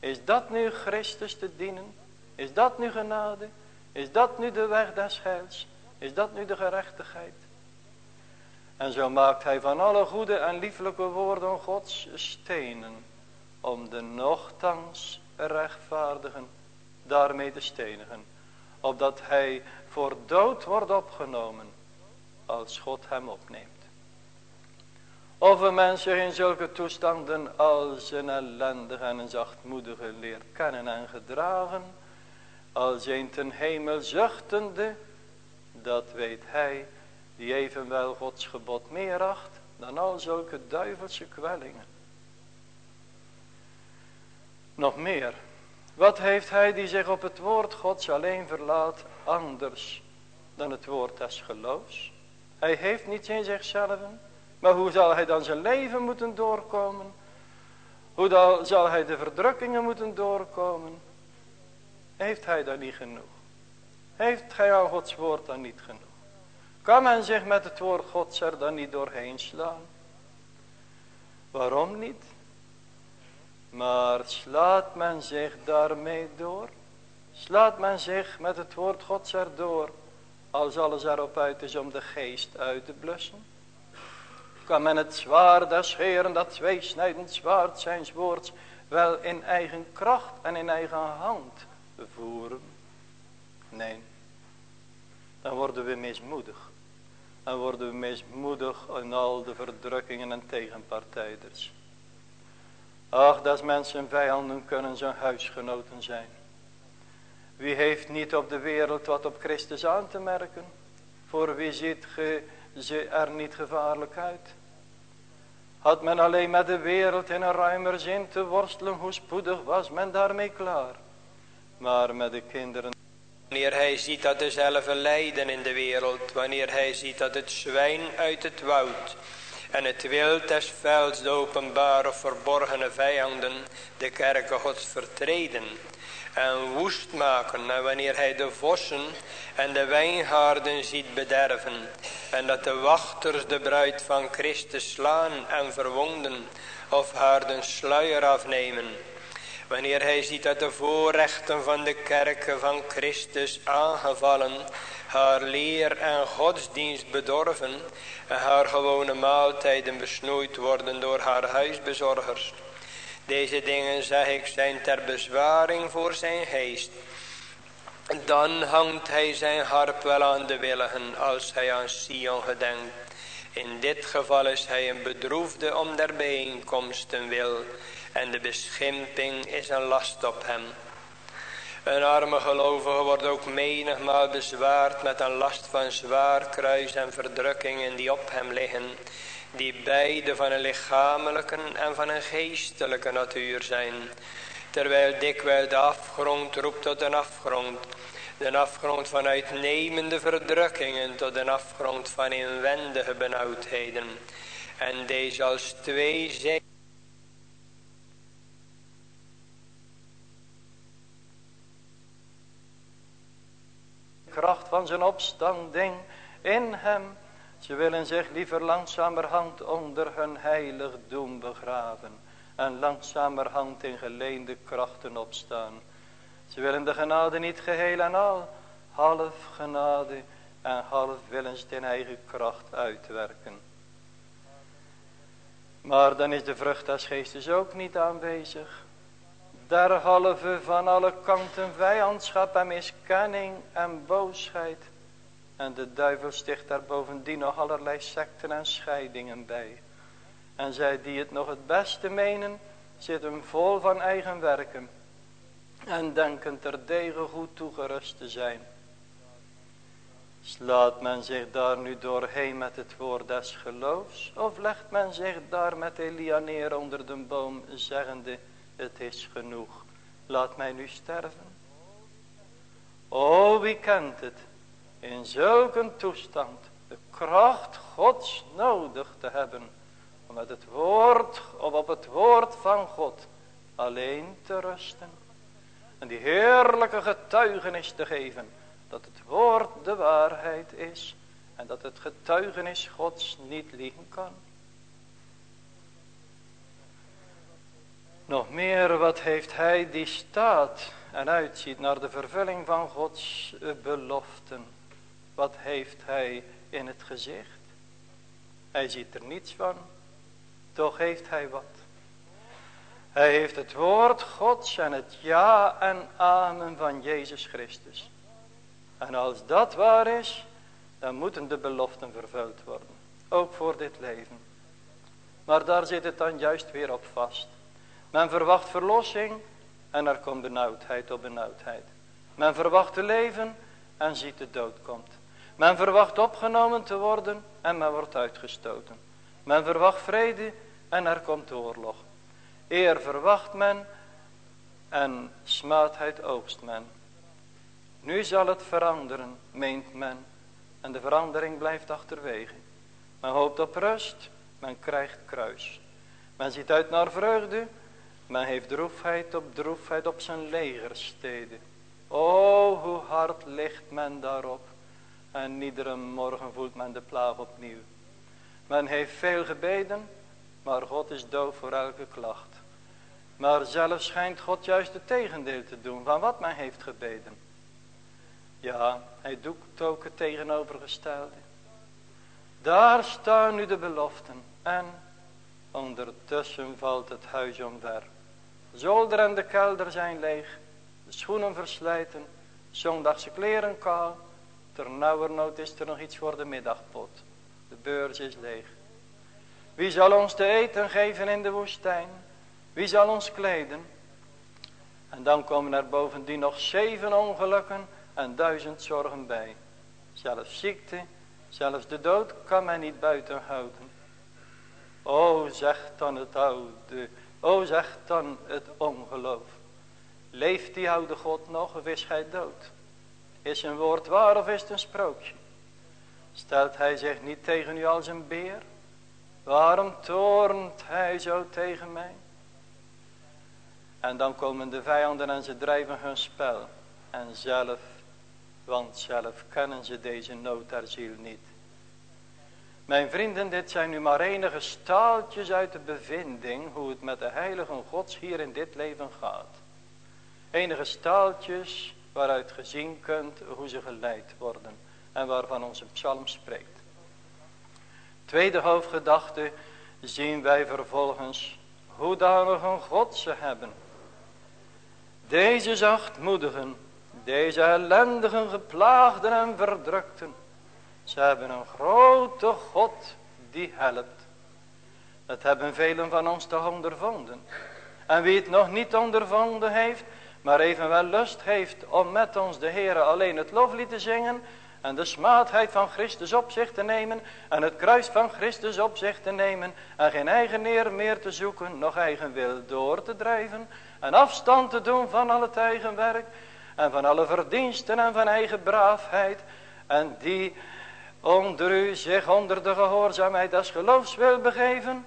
Is dat nu Christus te dienen? Is dat nu genade? Is dat nu de weg des heils? Is dat nu de gerechtigheid? En zo maakt hij van alle goede en lieflijke woorden Gods stenen. Om de nochtans rechtvaardigen daarmee te stenigen. Opdat hij voor dood wordt opgenomen als God hem opneemt. Of een mens zich in zulke toestanden als een ellendige en een zachtmoedige leert kennen en gedragen. Als een ten hemel zuchtende, dat weet hij die evenwel Gods gebod meer acht dan al zulke duivelse kwellingen. Nog meer, wat heeft hij die zich op het woord Gods alleen verlaat anders dan het woord des geloofs? Hij heeft niets in zichzelf Maar hoe zal hij dan zijn leven moeten doorkomen? Hoe zal hij de verdrukkingen moeten doorkomen? Heeft hij dan niet genoeg? Heeft hij aan Gods woord dan niet genoeg? Kan men zich met het woord Gods er dan niet doorheen slaan? Waarom niet? Maar slaat men zich daarmee door? Slaat men zich met het woord Gods erdoor? Als alles erop uit is om de geest uit te blussen? Kan men het zwaard des Heeren, dat tweesnijdend zwaard zijn woords, wel in eigen kracht en in eigen hand voeren? Nee. Dan worden we mismoedig. Dan worden we mismoedig in al de verdrukkingen en tegenpartijders. Ach, dat mensen vijanden kunnen zijn huisgenoten zijn. Wie heeft niet op de wereld wat op Christus aan te merken? Voor wie ziet ge ze er niet gevaarlijk uit? Had men alleen met de wereld in een ruimer zin te worstelen, hoe spoedig was men daarmee klaar. Maar met de kinderen... Wanneer hij ziet dat dezelfde lijden in de wereld, wanneer hij ziet dat het zwijn uit het woud en het wild des velds de openbare verborgene vijanden de kerken gods vertreden en woest maken. En wanneer hij de vossen en de wijngaarden ziet bederven en dat de wachters de bruid van Christus slaan en verwonden of haar de sluier afnemen. Wanneer hij ziet dat de voorrechten van de kerken van Christus aangevallen haar leer en godsdienst bedorven en haar gewone maaltijden besnoeid worden door haar huisbezorgers. Deze dingen, zeg ik, zijn ter bezwaring voor zijn geest. Dan hangt hij zijn harp wel aan de willigen als hij aan Sion gedenkt. In dit geval is hij een bedroefde om der bijeenkomsten wil en de beschimping is een last op hem. Een arme gelovige wordt ook menigmaal bezwaard met een last van zwaar kruis en verdrukkingen die op hem liggen. Die beide van een lichamelijke en van een geestelijke natuur zijn. Terwijl dikwijls de afgrond roept tot een afgrond. De afgrond van uitnemende verdrukkingen tot een afgrond van inwendige benauwdheden. En deze als twee zijn. Kracht van zijn opstanding in hem. Ze willen zich liever langzamerhand onder hun heiligdom begraven. En langzamerhand in geleende krachten opstaan. Ze willen de genade niet geheel en al. Half genade en half willen ze in eigen kracht uitwerken. Maar dan is de vrucht des geestes ook niet aanwezig derhalve van alle kanten vijandschap en miskenning en boosheid. En de duivel sticht daar bovendien nog allerlei secten en scheidingen bij. En zij die het nog het beste menen, zitten vol van eigen werken. En denken terdege goed toegerust te zijn. Slaat men zich daar nu doorheen met het woord des geloofs? Of legt men zich daar met Elia neer onder de boom, zeggende het is genoeg. Laat mij nu sterven. O, wie kent het? In zulke toestand de kracht Gods nodig te hebben. Om met het woord of op het woord van God alleen te rusten. En die heerlijke getuigenis te geven. Dat het woord de waarheid is. En dat het getuigenis Gods niet liegen kan. Nog meer wat heeft hij die staat en uitziet naar de vervulling van Gods beloften. Wat heeft hij in het gezicht? Hij ziet er niets van. Toch heeft hij wat. Hij heeft het woord Gods en het ja en amen van Jezus Christus. En als dat waar is, dan moeten de beloften vervuld worden. Ook voor dit leven. Maar daar zit het dan juist weer op vast. Men verwacht verlossing en er komt benauwdheid op benauwdheid. Men verwacht te leven en ziet de dood komt. Men verwacht opgenomen te worden en men wordt uitgestoten. Men verwacht vrede en er komt oorlog. Eer verwacht men en smaadheid oogst men. Nu zal het veranderen, meent men. En de verandering blijft achterwege. Men hoopt op rust Men krijgt kruis. Men ziet uit naar vreugde. Men heeft droefheid op droefheid op zijn legersteden. O, hoe hard ligt men daarop. En iedere morgen voelt men de plaag opnieuw. Men heeft veel gebeden, maar God is doof voor elke klacht. Maar zelf schijnt God juist het tegendeel te doen van wat men heeft gebeden. Ja, hij doet ook het tegenovergestelde. Daar staan nu de beloften. En ondertussen valt het huis omver. Zolder en de kelder zijn leeg. De schoenen verslijten. Zondagse kleren kaal. Ter nauwernood is er nog iets voor de middagpot. De beurs is leeg. Wie zal ons te eten geven in de woestijn? Wie zal ons kleden? En dan komen er bovendien nog zeven ongelukken en duizend zorgen bij. Zelfs ziekte, zelfs de dood kan men niet buiten houden. O, zegt dan het oude, o, zegt dan het ongeloof. Leeft die oude God nog of is hij dood? Is een woord waar of is het een sprookje? Stelt hij zich niet tegen u als een beer? Waarom toornt hij zo tegen mij? En dan komen de vijanden en ze drijven hun spel. En zelf, want zelf kennen ze deze nood der ziel niet. Mijn vrienden, dit zijn nu maar enige staaltjes uit de bevinding hoe het met de heilige gods hier in dit leven gaat. Enige staaltjes waaruit gezien kunt hoe ze geleid worden en waarvan onze psalm spreekt. Tweede hoofdgedachte zien wij vervolgens hoe danig een God ze hebben. Deze zachtmoedigen, deze ellendigen, geplaagden en verdrukten. Ze hebben een grote God die helpt. Dat hebben velen van ons toch ondervonden. En wie het nog niet ondervonden heeft, maar evenwel lust heeft om met ons de Heer alleen het loflied te zingen en de smaadheid van Christus op zich te nemen en het kruis van Christus op zich te nemen en geen eigen eer meer te zoeken, nog eigen wil door te drijven en afstand te doen van al het eigen werk en van alle verdiensten en van eigen braafheid en die onder u zich onder de gehoorzaamheid des geloofs wil begeven,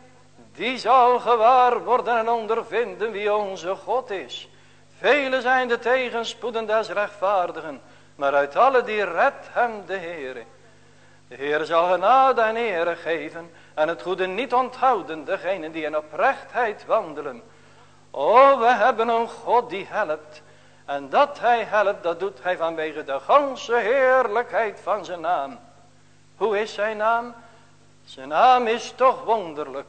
die zal gewaar worden en ondervinden wie onze God is. Vele zijn de tegenspoeden des rechtvaardigen, maar uit alle die redt hem de Heere. De Heer zal genade en ere geven en het goede niet onthouden, degenen die in oprechtheid wandelen. O, we hebben een God die helpt. En dat hij helpt, dat doet hij vanwege de ganse heerlijkheid van zijn naam. Hoe is zijn naam? Zijn naam is toch wonderlijk.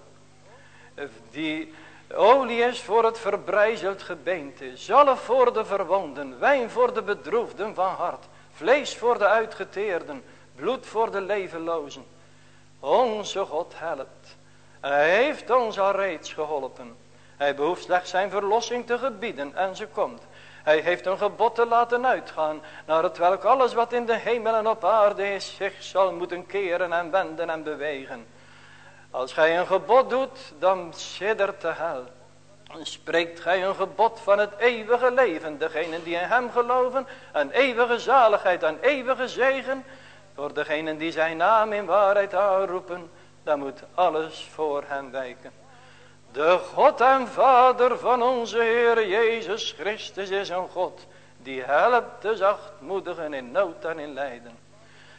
Die olie is voor het verbrijzeld gebeente, zalf voor de verwonden, wijn voor de bedroefden van hart, vlees voor de uitgeteerden, bloed voor de levenlozen. Onze God helpt. Hij heeft ons al reeds geholpen. Hij behoeft slechts zijn verlossing te gebieden en ze komt. Hij heeft een gebod te laten uitgaan, naar het welk alles wat in de hemel en op aarde is, zich zal moeten keren en wenden en bewegen. Als gij een gebod doet, dan siddert de hel. Spreekt gij een gebod van het eeuwige leven, degenen die in hem geloven, een eeuwige zaligheid, een eeuwige zegen, voor degenen die zijn naam in waarheid aanroepen, dan moet alles voor hen wijken. De God en Vader van onze Heer Jezus Christus is een God die helpt de zachtmoedigen in nood en in lijden.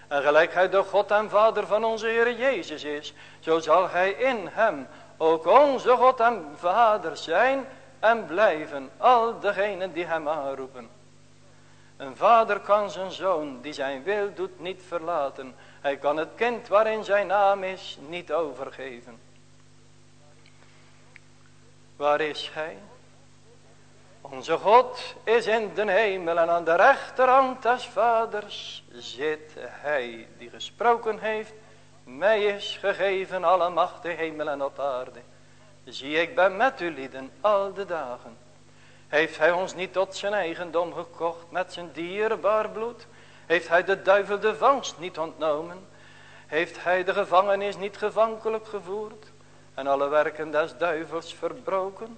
En gelijk hij de God en Vader van onze Heer Jezus is, zo zal hij in hem ook onze God en Vader zijn en blijven, al degenen die hem aanroepen. Een vader kan zijn zoon, die zijn wil doet, niet verlaten. Hij kan het kind waarin zijn naam is, niet overgeven. Waar is hij? Onze God is in de hemel en aan de rechterhand des vaders zit hij die gesproken heeft. Mij is gegeven alle macht de hemel en op aarde. Zie ik ben met u lieden al de dagen. Heeft hij ons niet tot zijn eigendom gekocht met zijn dierbaar bloed? Heeft hij de duivel de vangst niet ontnomen? Heeft hij de gevangenis niet gevankelijk gevoerd? En alle werken des duivels verbroken?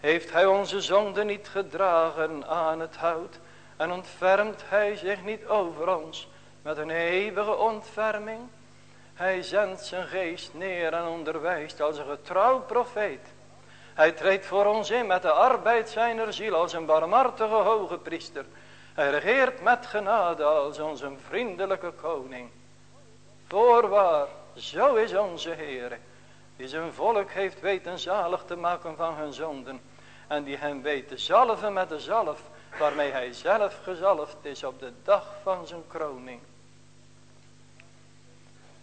Heeft hij onze zonde niet gedragen aan het hout en ontfermt hij zich niet over ons met een eeuwige ontferming? Hij zendt zijn geest neer en onderwijst als een getrouw profeet. Hij treedt voor ons in met de arbeid zijner ziel als een barmhartige hoge priester. Hij regeert met genade als onze vriendelijke koning. Voorwaar, zo is onze Heer, die zijn volk heeft weten zalig te maken van hun zonden. En die hem weet te zalven met de zalf, waarmee hij zelf gezalfd is op de dag van zijn kroning.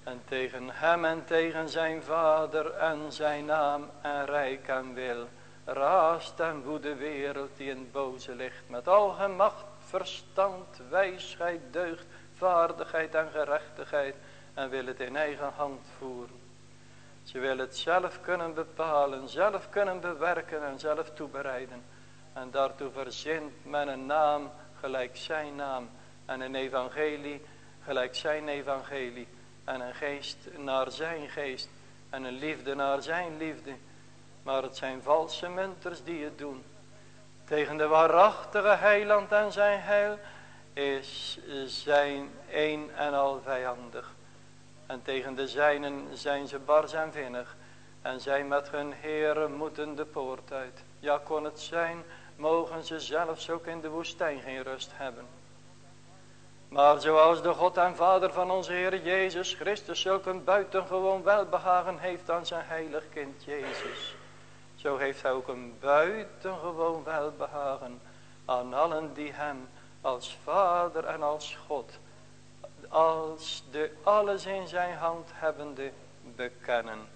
En tegen hem en tegen zijn vader en zijn naam en rijk en wil. Raast en woede wereld die in boze ligt. Met al hun macht, verstand, wijsheid, deugd, vaardigheid en gerechtigheid. En wil het in eigen hand voeren. Ze wil het zelf kunnen bepalen, zelf kunnen bewerken en zelf toebereiden. En daartoe verzint men een naam gelijk zijn naam. En een evangelie gelijk zijn evangelie en een geest naar zijn geest en een liefde naar zijn liefde. Maar het zijn valse munters die het doen. Tegen de waarachtige heiland en zijn heil is zijn een en al vijandig. En tegen de zijnen zijn ze bars en vinnig. En zij met hun heren moeten de poort uit. Ja kon het zijn, mogen ze zelfs ook in de woestijn geen rust hebben. Maar zoals de God en Vader van onze Heer Jezus Christus zulk een buitengewoon welbehagen heeft aan zijn heilig kind Jezus. Zo heeft hij ook een buitengewoon welbehagen aan allen die hem als Vader en als God, als de alles in zijn hand hebbende bekennen.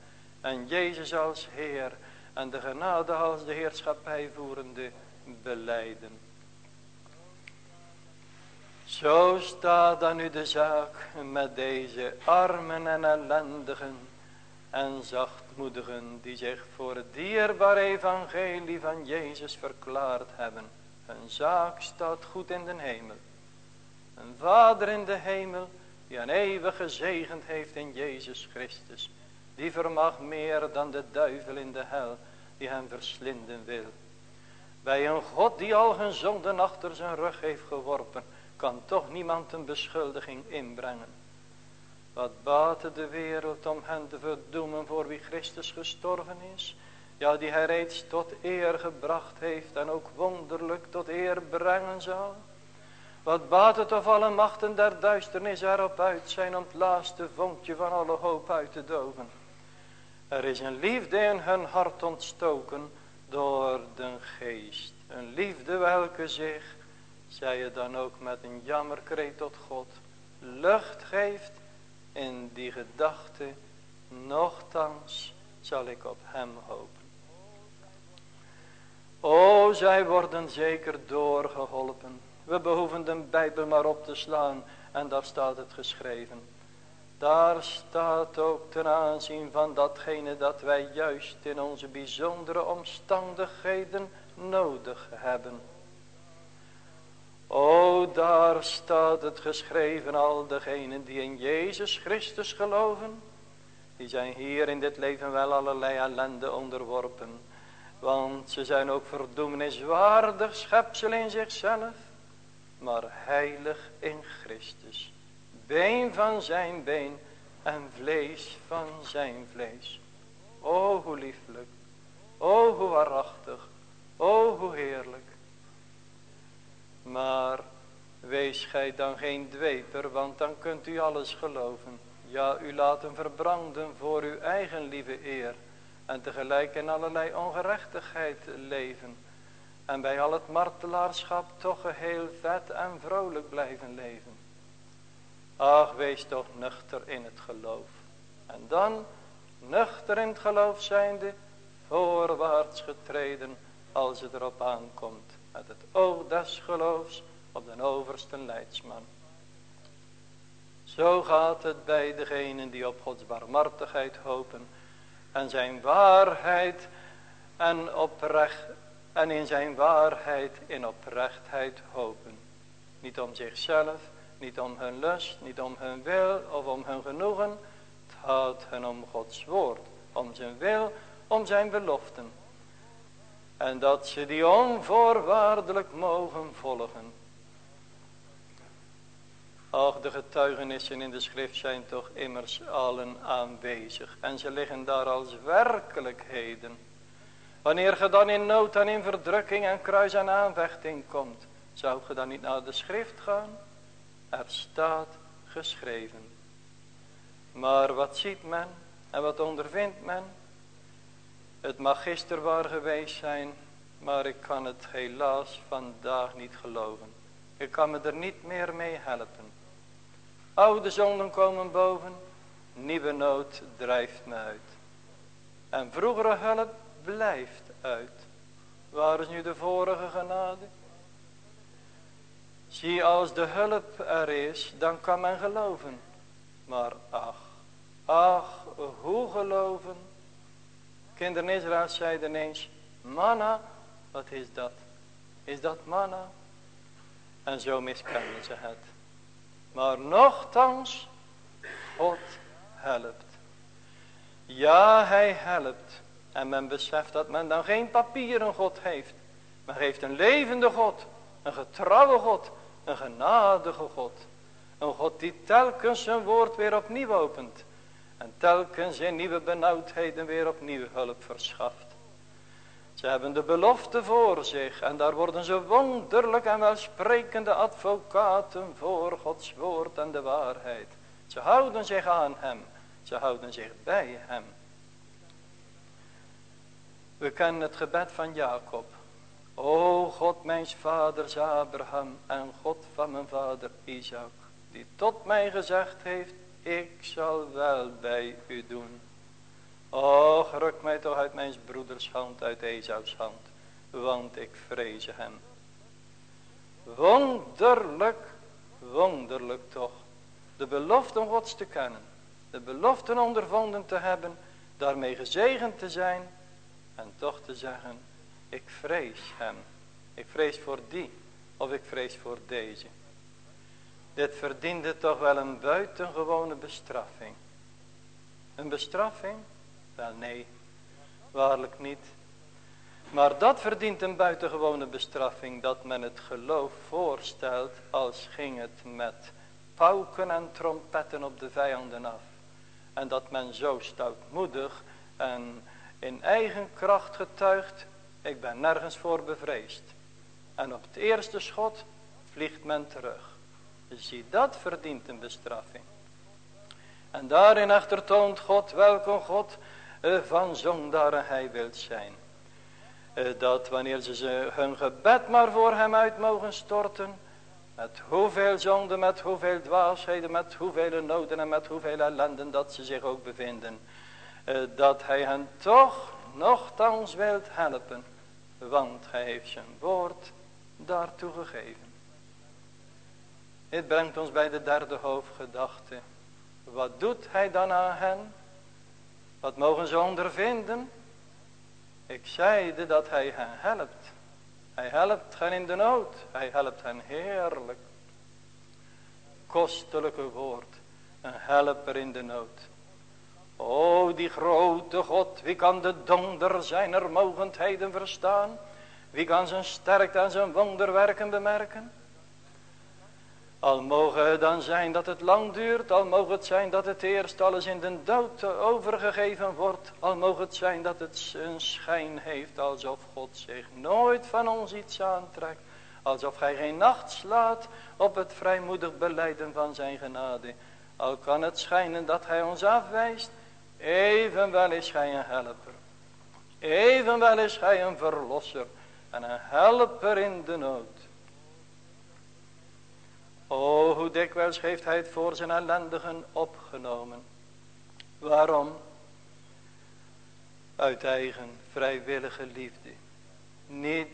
En Jezus als Heer en de genade als de heerschappij voerende beleiden. Zo staat dan nu de zaak met deze armen en ellendigen en zachtmoedigen die zich voor het dierbaar evangelie van Jezus verklaard hebben. Hun zaak staat goed in de hemel. Een vader in de hemel die een eeuwig gezegend heeft in Jezus Christus. Die vermag meer dan de duivel in de hel die hem verslinden wil. Bij een God die al hun zonden achter zijn rug heeft geworpen kan toch niemand een beschuldiging inbrengen. Wat baatte de wereld om hen te verdoemen voor wie Christus gestorven is? Ja, die hij reeds tot eer gebracht heeft en ook wonderlijk tot eer brengen zal. Wat baat het of alle machten der duisternis erop uit zijn om het laatste vonkje van alle hoop uit te doven. Er is een liefde in hun hart ontstoken door de geest. Een liefde welke zich zij je dan ook met een jammerkreet tot God lucht geeft in die gedachte, nochtans zal ik op hem hopen. O, zij worden zeker doorgeholpen. We behoeven de Bijbel maar op te slaan en daar staat het geschreven. Daar staat ook ten aanzien van datgene dat wij juist in onze bijzondere omstandigheden nodig hebben. O, daar staat het geschreven, al degenen die in Jezus Christus geloven, die zijn hier in dit leven wel allerlei ellende onderworpen. Want ze zijn ook verdoemeniswaardig schepsel in zichzelf, maar heilig in Christus. Been van zijn been en vlees van zijn vlees. O, hoe lieflijk. O, hoe waarachtig. O, hoe heerlijk. Maar wees gij dan geen dweper, want dan kunt u alles geloven. Ja, u laten verbranden voor uw eigen lieve eer. En tegelijk in allerlei ongerechtigheid leven. En bij al het martelaarschap toch geheel vet en vrolijk blijven leven. Ach, wees toch nuchter in het geloof. En dan, nuchter in het geloof zijnde, voorwaarts getreden als het erop aankomt met het oog des geloofs op den overste leidsman. Zo gaat het bij degenen die op Gods barmhartigheid hopen en zijn waarheid en oprecht en in zijn waarheid in oprechtheid hopen. Niet om zichzelf, niet om hun lust, niet om hun wil of om hun genoegen. Het gaat hen om Gods woord, om zijn wil, om zijn beloften. En dat ze die onvoorwaardelijk mogen volgen. Och, de getuigenissen in de schrift zijn toch immers allen aanwezig. En ze liggen daar als werkelijkheden. Wanneer je dan in nood en in verdrukking en kruis en aanvechting komt. Zou je dan niet naar de schrift gaan? Er staat geschreven. Maar wat ziet men en wat ondervindt men? Het mag gisteren waar geweest zijn, maar ik kan het helaas vandaag niet geloven. Ik kan me er niet meer mee helpen. Oude zonden komen boven, nieuwe nood drijft me uit. En vroegere hulp blijft uit. Waar is nu de vorige genade? Zie als de hulp er is, dan kan men geloven. Maar ach, ach, hoe geloven? Kinderen Israël zeiden eens, manna, wat is dat? Is dat manna? En zo miskenden ze het. Maar nochtans, God helpt. Ja, hij helpt. En men beseft dat men dan geen papieren God heeft. Men heeft een levende God. Een getrouwe God. Een genadige God. Een God die telkens zijn woord weer opnieuw opent. En telkens in nieuwe benauwdheden weer opnieuw hulp verschaft. Ze hebben de belofte voor zich en daar worden ze wonderlijk en welsprekende advocaten voor Gods woord en de waarheid. Ze houden zich aan hem, ze houden zich bij hem. We kennen het gebed van Jacob. O God mijn vaders Abraham en God van mijn vader Isaac, die tot mij gezegd heeft, ik zal wel bij u doen. Och, ruk mij toch uit mijn broeders hand, uit Ezaus hand, want ik vrees hem. Wonderlijk, wonderlijk toch, de beloften Gods te kennen, de beloften ondervonden te hebben, daarmee gezegend te zijn en toch te zeggen, ik vrees hem. Ik vrees voor die of ik vrees voor deze. Dit verdiende toch wel een buitengewone bestraffing. Een bestraffing wel nee, waarlijk niet. Maar dat verdient een buitengewone bestraffing dat men het geloof voorstelt als ging het met pauken en trompetten op de vijanden af. En dat men zo stoutmoedig en in eigen kracht getuigt, ik ben nergens voor bevreesd. En op het eerste schot vliegt men terug. Zie, dat verdient een bestraffing. En daarin echter toont God welke God eh, van zondaren hij wilt zijn. Eh, dat wanneer ze hun gebed maar voor hem uit mogen storten. Met hoeveel zonden, met hoeveel dwaasheden, met hoeveel noden en met hoeveel ellenden dat ze zich ook bevinden. Eh, dat hij hen toch nogthans wilt helpen. Want hij heeft zijn woord daartoe gegeven. Dit brengt ons bij de derde hoofdgedachte. Wat doet hij dan aan hen? Wat mogen ze ondervinden? Ik zeide dat hij hen helpt. Hij helpt hen in de nood. Hij helpt hen heerlijk. Kostelijke woord. Een helper in de nood. O die grote God. Wie kan de donder zijner mogendheden verstaan? Wie kan zijn sterkte en zijn wonderwerken bemerken? Al mogen het dan zijn dat het lang duurt, al mogen het zijn dat het eerst alles in de dood overgegeven wordt, al mogen het zijn dat het een schijn heeft alsof God zich nooit van ons iets aantrekt, alsof hij geen nacht slaat op het vrijmoedig beleiden van zijn genade. Al kan het schijnen dat hij ons afwijst, evenwel is hij een helper. Evenwel is hij een verlosser en een helper in de nood. O, hoe dikwijls heeft hij het voor zijn ellendigen opgenomen. Waarom? Uit eigen vrijwillige liefde. Niet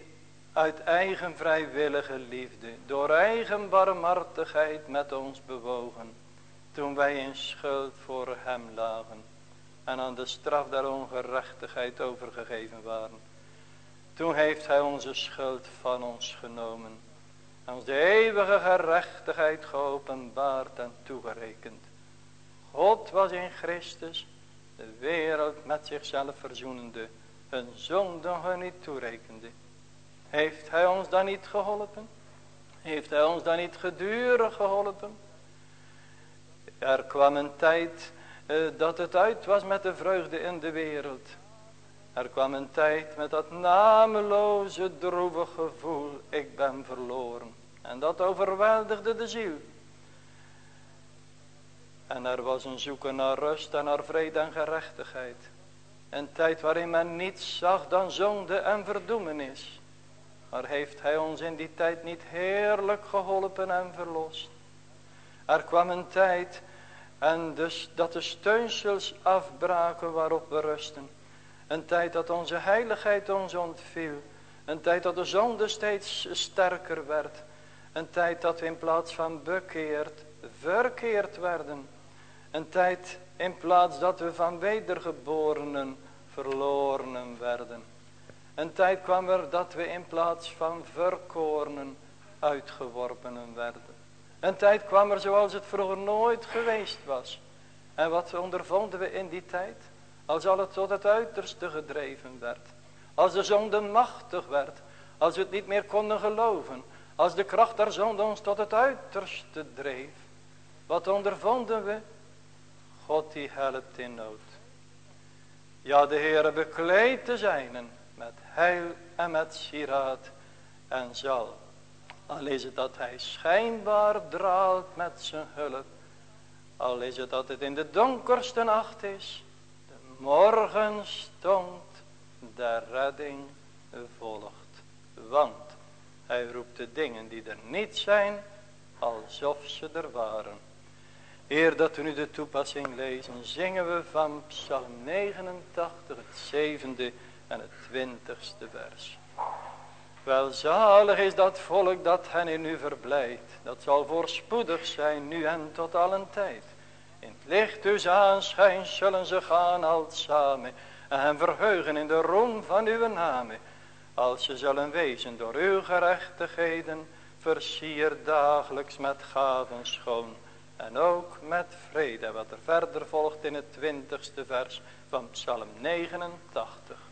uit eigen vrijwillige liefde. Door eigen barmhartigheid met ons bewogen. Toen wij in schuld voor hem lagen. En aan de straf der ongerechtigheid overgegeven waren. Toen heeft hij onze schuld van ons genomen ons de eeuwige gerechtigheid geopenbaard en toegerekend. God was in Christus de wereld met zichzelf verzoenende, hun zonden hun niet toerekende. Heeft hij ons dan niet geholpen? Heeft hij ons dan niet gedurig geholpen? Er kwam een tijd dat het uit was met de vreugde in de wereld. Er kwam een tijd met dat nameloze droevige gevoel, ik ben verloren. En dat overweldigde de ziel. En er was een zoeken naar rust en naar vrede en gerechtigheid. Een tijd waarin men niets zag dan zonde en verdoemenis. Maar heeft hij ons in die tijd niet heerlijk geholpen en verlost. Er kwam een tijd en dus dat de steunsels afbraken waarop we rusten. Een tijd dat onze heiligheid ons ontviel. Een tijd dat de zonde steeds sterker werd. Een tijd dat we in plaats van bekeerd, verkeerd werden. Een tijd in plaats dat we van wedergeborenen verlorenen werden. Een tijd kwam er dat we in plaats van verkorenen uitgeworpenen werden. Een tijd kwam er zoals het vroeger nooit geweest was. En wat ondervonden we in die tijd? Als al het tot het uiterste gedreven werd. Als de zonde machtig werd. Als we het niet meer konden geloven. Als de kracht der zonde ons tot het uiterste dreef. Wat ondervonden we? God die helpt in nood. Ja, de Heere bekleedt de zijnen met heil en met sieraad en zal. Al is het dat hij schijnbaar draalt met zijn hulp. Al is het dat het in de donkerste nacht is. De morgenstond de redding volgt. Want hij roept de dingen die er niet zijn alsof ze er waren. Eer dat we nu de toepassing lezen, zingen we van Psalm 89, het zevende en het twintigste vers. Welzalig is dat volk dat hen in u verblijdt. Dat zal voorspoedig zijn nu en tot allen tijd. In het licht dus aanschijn zullen ze gaan als samen. En hen verheugen in de roem van uw namen. Als ze zullen wezen door uw gerechtigheden. Versier dagelijks met gaven schoon. En ook met vrede. Wat er verder volgt in het twintigste vers van Psalm 89.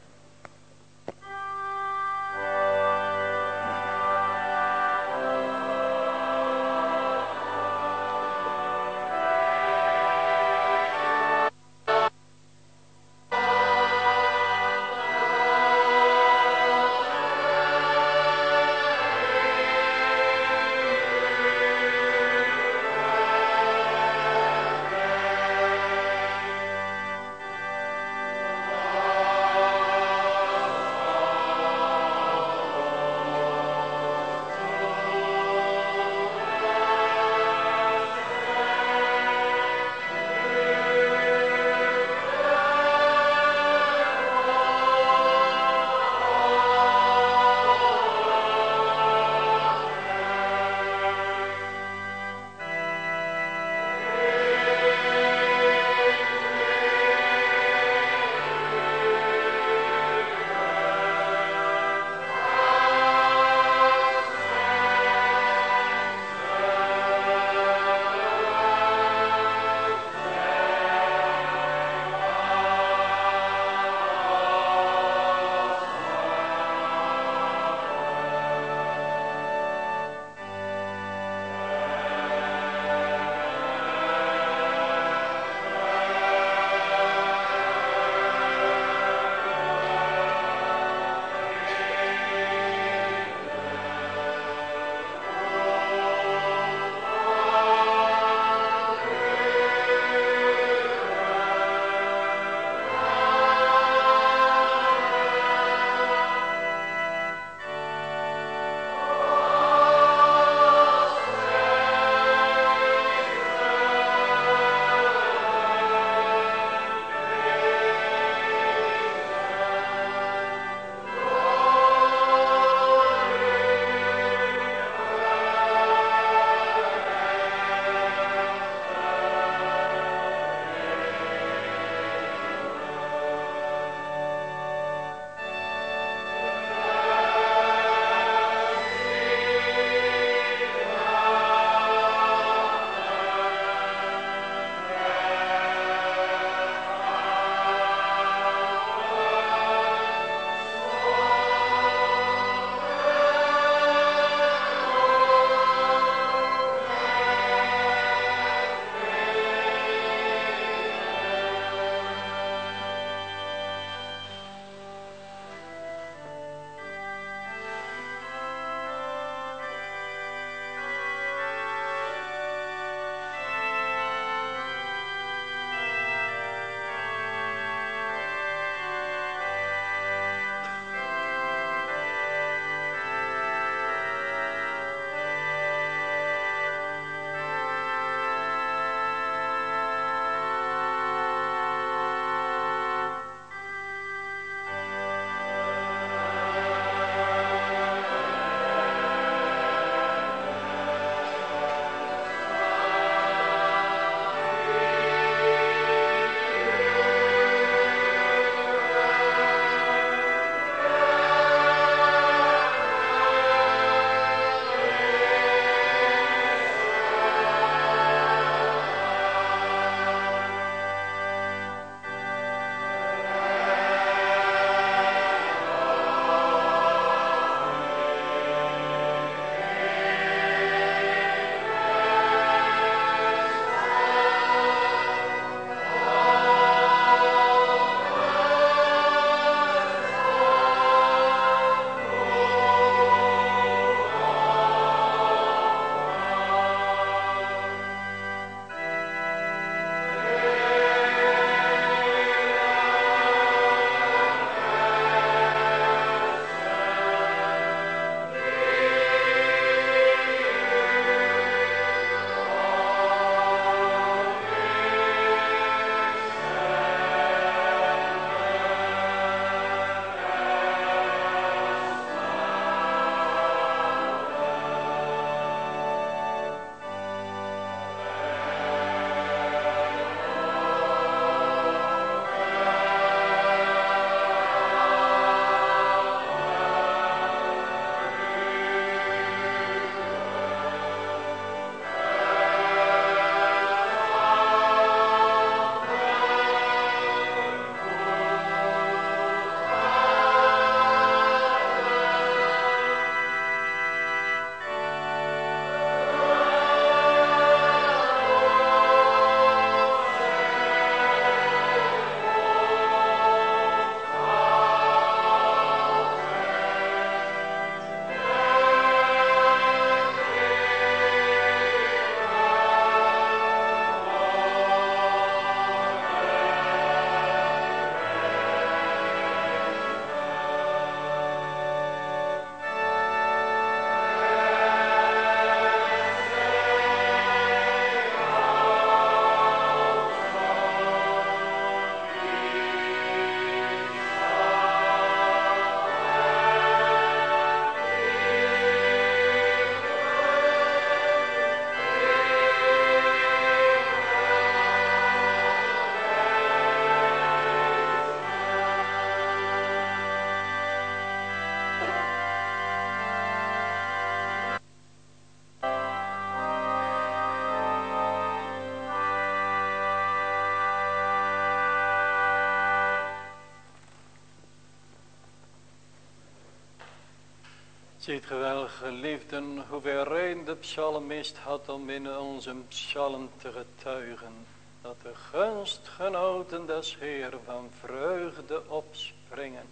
Ziet wel, geliefden, hoeveel reden de psalmist had om in onze psalm te getuigen. Dat de gunstgenoten des Heer van vreugde opspringen.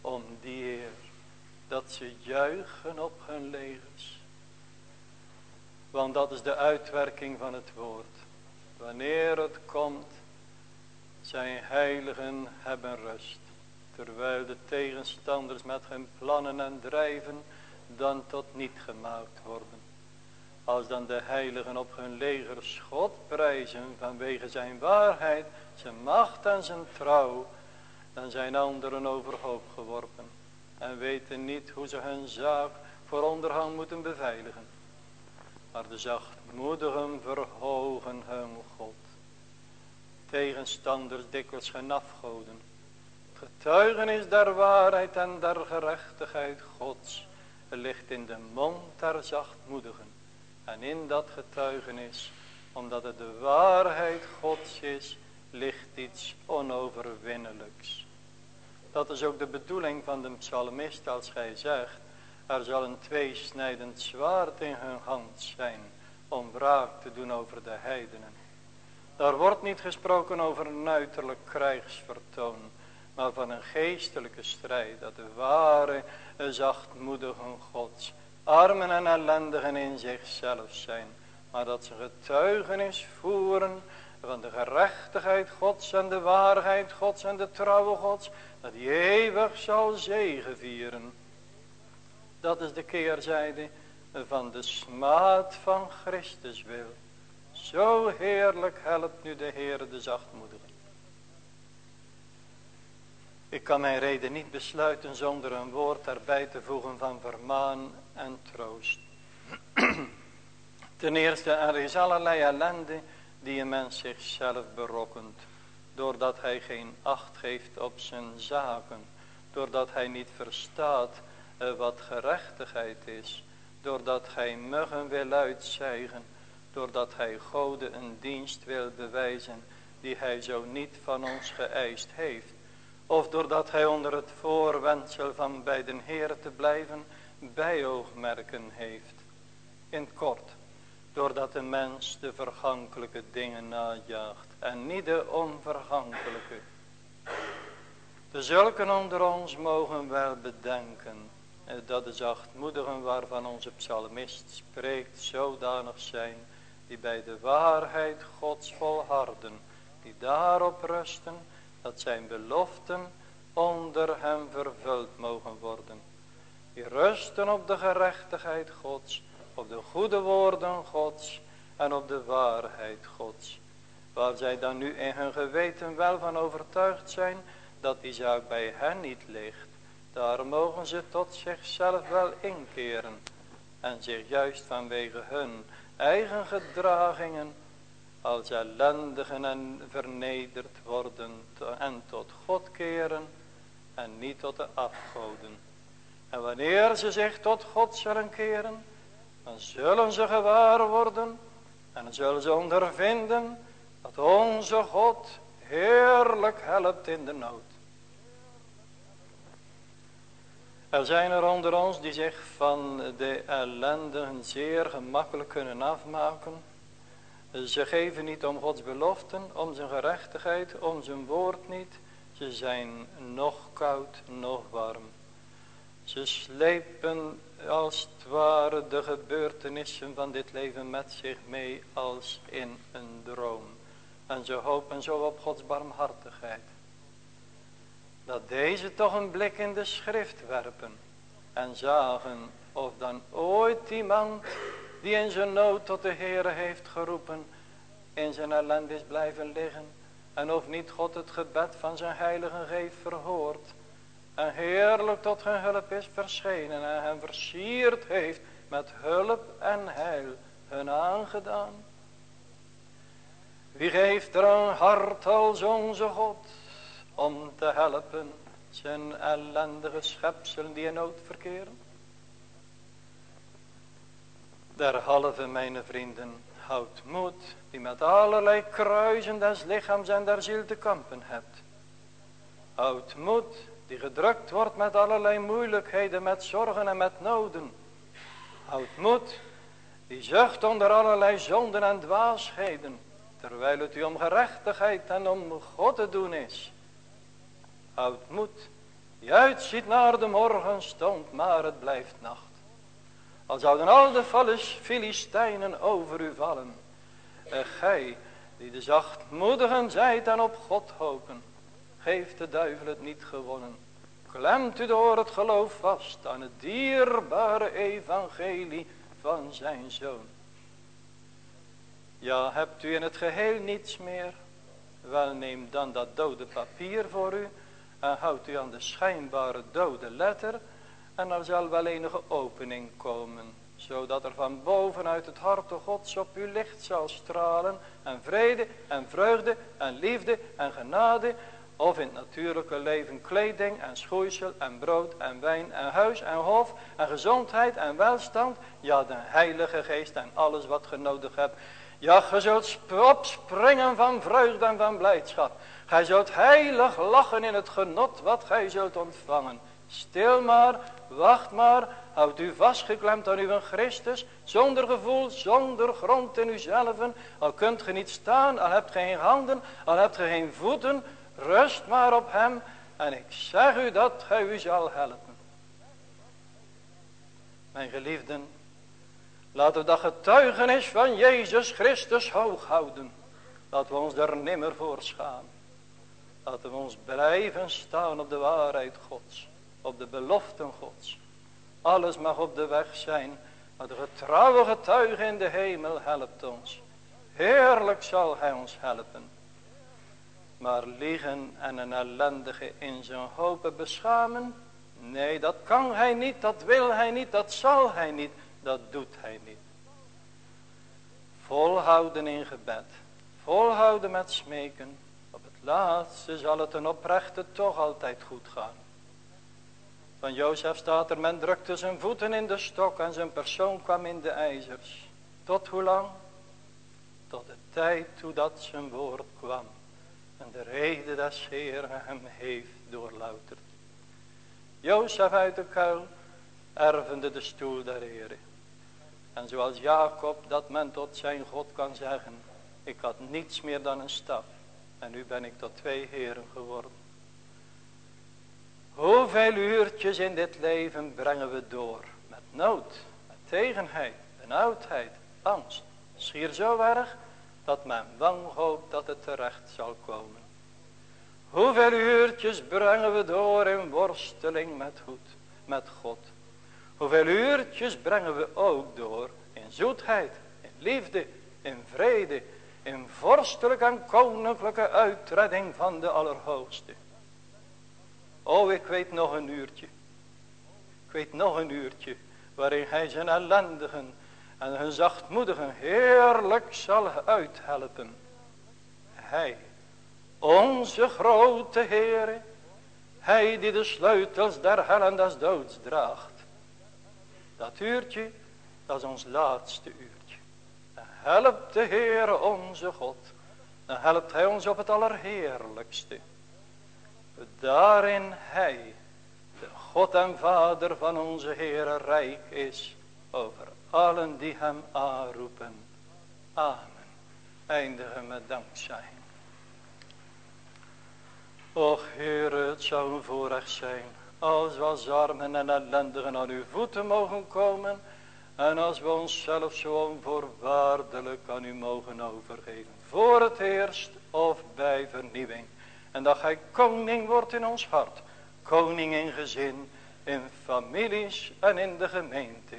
Om die Heer, dat ze juichen op hun legers. Want dat is de uitwerking van het woord. Wanneer het komt, zijn heiligen hebben rust. Terwijl de tegenstanders met hun plannen en drijven dan tot niet gemaakt worden. Als dan de heiligen op hun leger schot prijzen vanwege zijn waarheid, zijn macht en zijn trouw, dan zijn anderen overhoop geworpen en weten niet hoe ze hun zaak voor onderhand moeten beveiligen. Maar de zachtmoedigen verhogen hun God. Tegenstanders dikwijls geen afgoden Getuigenis der waarheid en der gerechtigheid Gods ligt in de mond der zachtmoedigen. En in dat getuigenis, omdat het de waarheid Gods is, ligt iets onoverwinnelijks. Dat is ook de bedoeling van de psalmist als gij zegt, er zal een tweesnijdend zwaard in hun hand zijn om wraak te doen over de heidenen. Daar wordt niet gesproken over een uiterlijk krijgsvertoon, maar van een geestelijke strijd. Dat de ware zachtmoedige gods armen en ellendigen in zichzelf zijn. Maar dat ze getuigenis voeren van de gerechtigheid gods en de waarheid gods en de trouwe gods. Dat die eeuwig zal zegevieren. Dat is de keerzijde van de smaad van Christus wil. Zo heerlijk helpt nu de Heer de zachtmoedige. Ik kan mijn reden niet besluiten zonder een woord erbij te voegen van vermaan en troost. Ten eerste, er is allerlei ellende die een mens zichzelf berokkent. Doordat hij geen acht geeft op zijn zaken. Doordat hij niet verstaat eh, wat gerechtigheid is. Doordat hij muggen wil uitzeigen. Doordat hij goden een dienst wil bewijzen die hij zo niet van ons geëist heeft of doordat hij onder het voorwendsel van bij den Heer te blijven bijoogmerken heeft. In kort, doordat de mens de vergankelijke dingen najaagt en niet de onvergankelijke. De zulken onder ons mogen wel bedenken eh, dat de zachtmoedigen waarvan onze psalmist spreekt zodanig zijn die bij de waarheid Gods volharden, die daarop rusten dat zijn beloften onder hem vervuld mogen worden. Die rusten op de gerechtigheid Gods, op de goede woorden Gods en op de waarheid Gods. Waar zij dan nu in hun geweten wel van overtuigd zijn dat die zaak bij hen niet ligt. Daar mogen ze tot zichzelf wel inkeren en zich juist vanwege hun eigen gedragingen als ellendigen en vernederd worden en tot God keren en niet tot de afgoden. En wanneer ze zich tot God zullen keren, dan zullen ze gewaar worden en zullen ze ondervinden dat onze God heerlijk helpt in de nood. Er zijn er onder ons die zich van de ellendigen zeer gemakkelijk kunnen afmaken ze geven niet om Gods beloften, om zijn gerechtigheid, om zijn woord niet. Ze zijn nog koud, nog warm. Ze slepen als het ware de gebeurtenissen van dit leven met zich mee als in een droom. En ze hopen zo op Gods barmhartigheid. Dat deze toch een blik in de schrift werpen. En zagen of dan ooit iemand die in zijn nood tot de Heere heeft geroepen, in zijn ellende is blijven liggen. En of niet God het gebed van zijn heilige geest verhoord. En heerlijk tot hun hulp is verschenen en hen versierd heeft met hulp en heil hun aangedaan. Wie geeft er een hart als onze God om te helpen zijn ellendige schepselen die in nood verkeren? Derhalve, mijn vrienden, houdt moed, die met allerlei kruisen des lichaams en der ziel te kampen hebt. Oudmoed die gedrukt wordt met allerlei moeilijkheden, met zorgen en met noden. Oudmoed die zucht onder allerlei zonden en dwaasheden, terwijl het u om gerechtigheid en om God te doen is. Oudmoed die uitziet naar de morgenstond, maar het blijft nacht. Al zouden al de Filistijnen over u vallen. En gij, die de zachtmoedigen zijt en op God hopen, geeft de duivel het niet gewonnen. Klemt u door het geloof vast aan het dierbare evangelie van zijn zoon. Ja, hebt u in het geheel niets meer? Wel, neem dan dat dode papier voor u en houdt u aan de schijnbare dode letter en er zal wel enige opening komen, zodat er van bovenuit het harte gods op uw licht zal stralen en vrede en vreugde en liefde en genade, of in het natuurlijke leven kleding en schoeisel en brood en wijn en huis en hof en gezondheid en welstand, ja de heilige geest en alles wat ge nodig hebt. Ja, ge zult opspringen van vreugde en van blijdschap. Gij zult heilig lachen in het genot wat gij zult ontvangen. Stil maar, wacht maar, houd u vastgeklemd aan uw Christus, zonder gevoel, zonder grond in uzelven. Al kunt ge niet staan, al hebt ge geen handen, al hebt ge geen voeten, rust maar op hem en ik zeg u dat hij u zal helpen. Mijn geliefden, laten we dat getuigenis van Jezus Christus hoog houden. Dat we ons er nimmer voor schamen. Laten we ons blijven staan op de waarheid Gods. Op de beloften Gods. Alles mag op de weg zijn. Maar de getrouwe getuige in de hemel helpt ons. Heerlijk zal hij ons helpen. Maar liegen en een ellendige in zijn hopen beschamen. Nee, dat kan hij niet, dat wil hij niet, dat zal hij niet, dat doet hij niet. Volhouden in gebed, volhouden met smeken, laatste zal het een oprechte toch altijd goed gaan. Van Jozef staat er, men drukte zijn voeten in de stok en zijn persoon kwam in de ijzers. Tot hoe lang? Tot de tijd toe dat zijn woord kwam. En de reden des Heeren hem heeft doorlouterd. Jozef uit de kuil ervende de stoel der Heeren. En zoals Jacob dat men tot zijn God kan zeggen. Ik had niets meer dan een staf. En nu ben ik tot twee heren geworden. Hoeveel uurtjes in dit leven brengen we door. Met nood, met tegenheid, benauwdheid, angst. Schier zo erg dat men bang hoopt dat het terecht zal komen. Hoeveel uurtjes brengen we door in worsteling met, goed, met God. Hoeveel uurtjes brengen we ook door in zoetheid, in liefde, in vrede, in vorstelijke en koninklijke uitredding van de Allerhoogste. Oh, ik weet nog een uurtje. Ik weet nog een uurtje waarin hij zijn ellendigen en hun zachtmoedigen heerlijk zal uithelpen. Hij, onze grote Heere, hij die de sleutels der hel en des doods draagt. Dat uurtje, dat is ons laatste uur helpt de Heere onze God. Dan helpt hij ons op het allerheerlijkste. Daarin hij, de God en Vader van onze Heere, rijk is over allen die hem aanroepen. Amen. Eindigen met dankzij. Och Heere, het zou een voorrecht zijn als we als armen en ellendigen aan uw voeten mogen komen en als we onszelf zo onvoorwaardelijk aan u mogen overgeven. Voor het eerst of bij vernieuwing. En dat gij koning wordt in ons hart. Koning in gezin, in families en in de gemeente.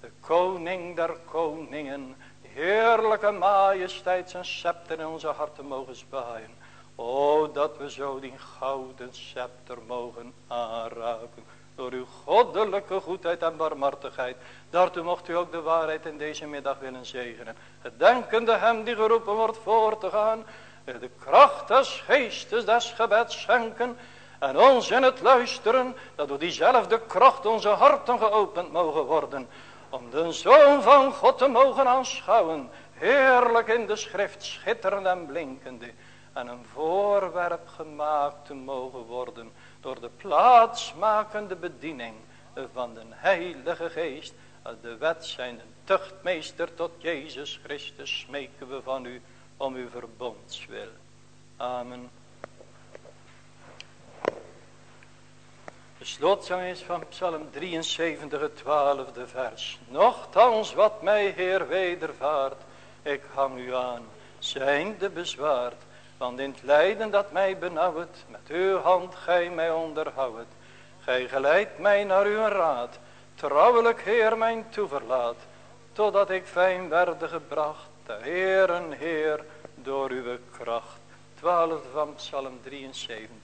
De koning der koningen. Heerlijke majesteit zijn scepter in onze harten mogen zwaaien. O, dat we zo die gouden scepter mogen aanraken door uw goddelijke goedheid en barmhartigheid. Daartoe mocht u ook de waarheid in deze middag willen zegenen. Gedenkende hem die geroepen wordt voor te gaan. De kracht des geestes des gebeds schenken. En ons in het luisteren. Dat door diezelfde kracht onze harten geopend mogen worden. Om de Zoon van God te mogen aanschouwen. Heerlijk in de schrift schitterend en blinkende. en een voorwerp gemaakt te mogen worden door de plaatsmakende bediening van de Heilige Geest. De wet zijn tuchtmeester tot Jezus Christus smeken we van u om uw verbondswil. Amen. De slotzang is van Psalm 73, het twaalfde vers. Nochtans wat mij Heer wedervaart, ik hang u aan, zijnde bezwaard. Want in het lijden dat mij benauwt, met uw hand gij mij onderhoudt. Gij geleidt mij naar uw raad, trouwelijk Heer mijn toeverlaat. Totdat ik fijn werde gebracht, de Heer en Heer, door uw kracht. 12 van Psalm 73.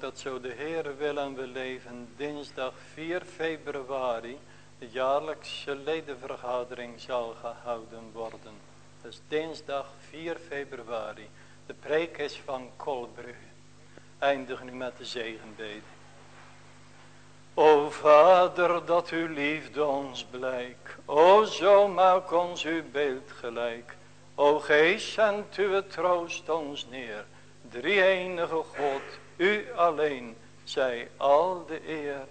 Dat zo de Heer wil en we leven dinsdag 4 februari de jaarlijkse ledenvergadering zal gehouden worden. Dus dinsdag 4 februari. De preek is van Kolbrugge. Eindig nu met de zegenbede. O Vader, dat uw liefde ons blijk. O zo maak ons uw beeld gelijk. O Geest, zendt uw troost ons neer. Drie enige alleen zij al de eer.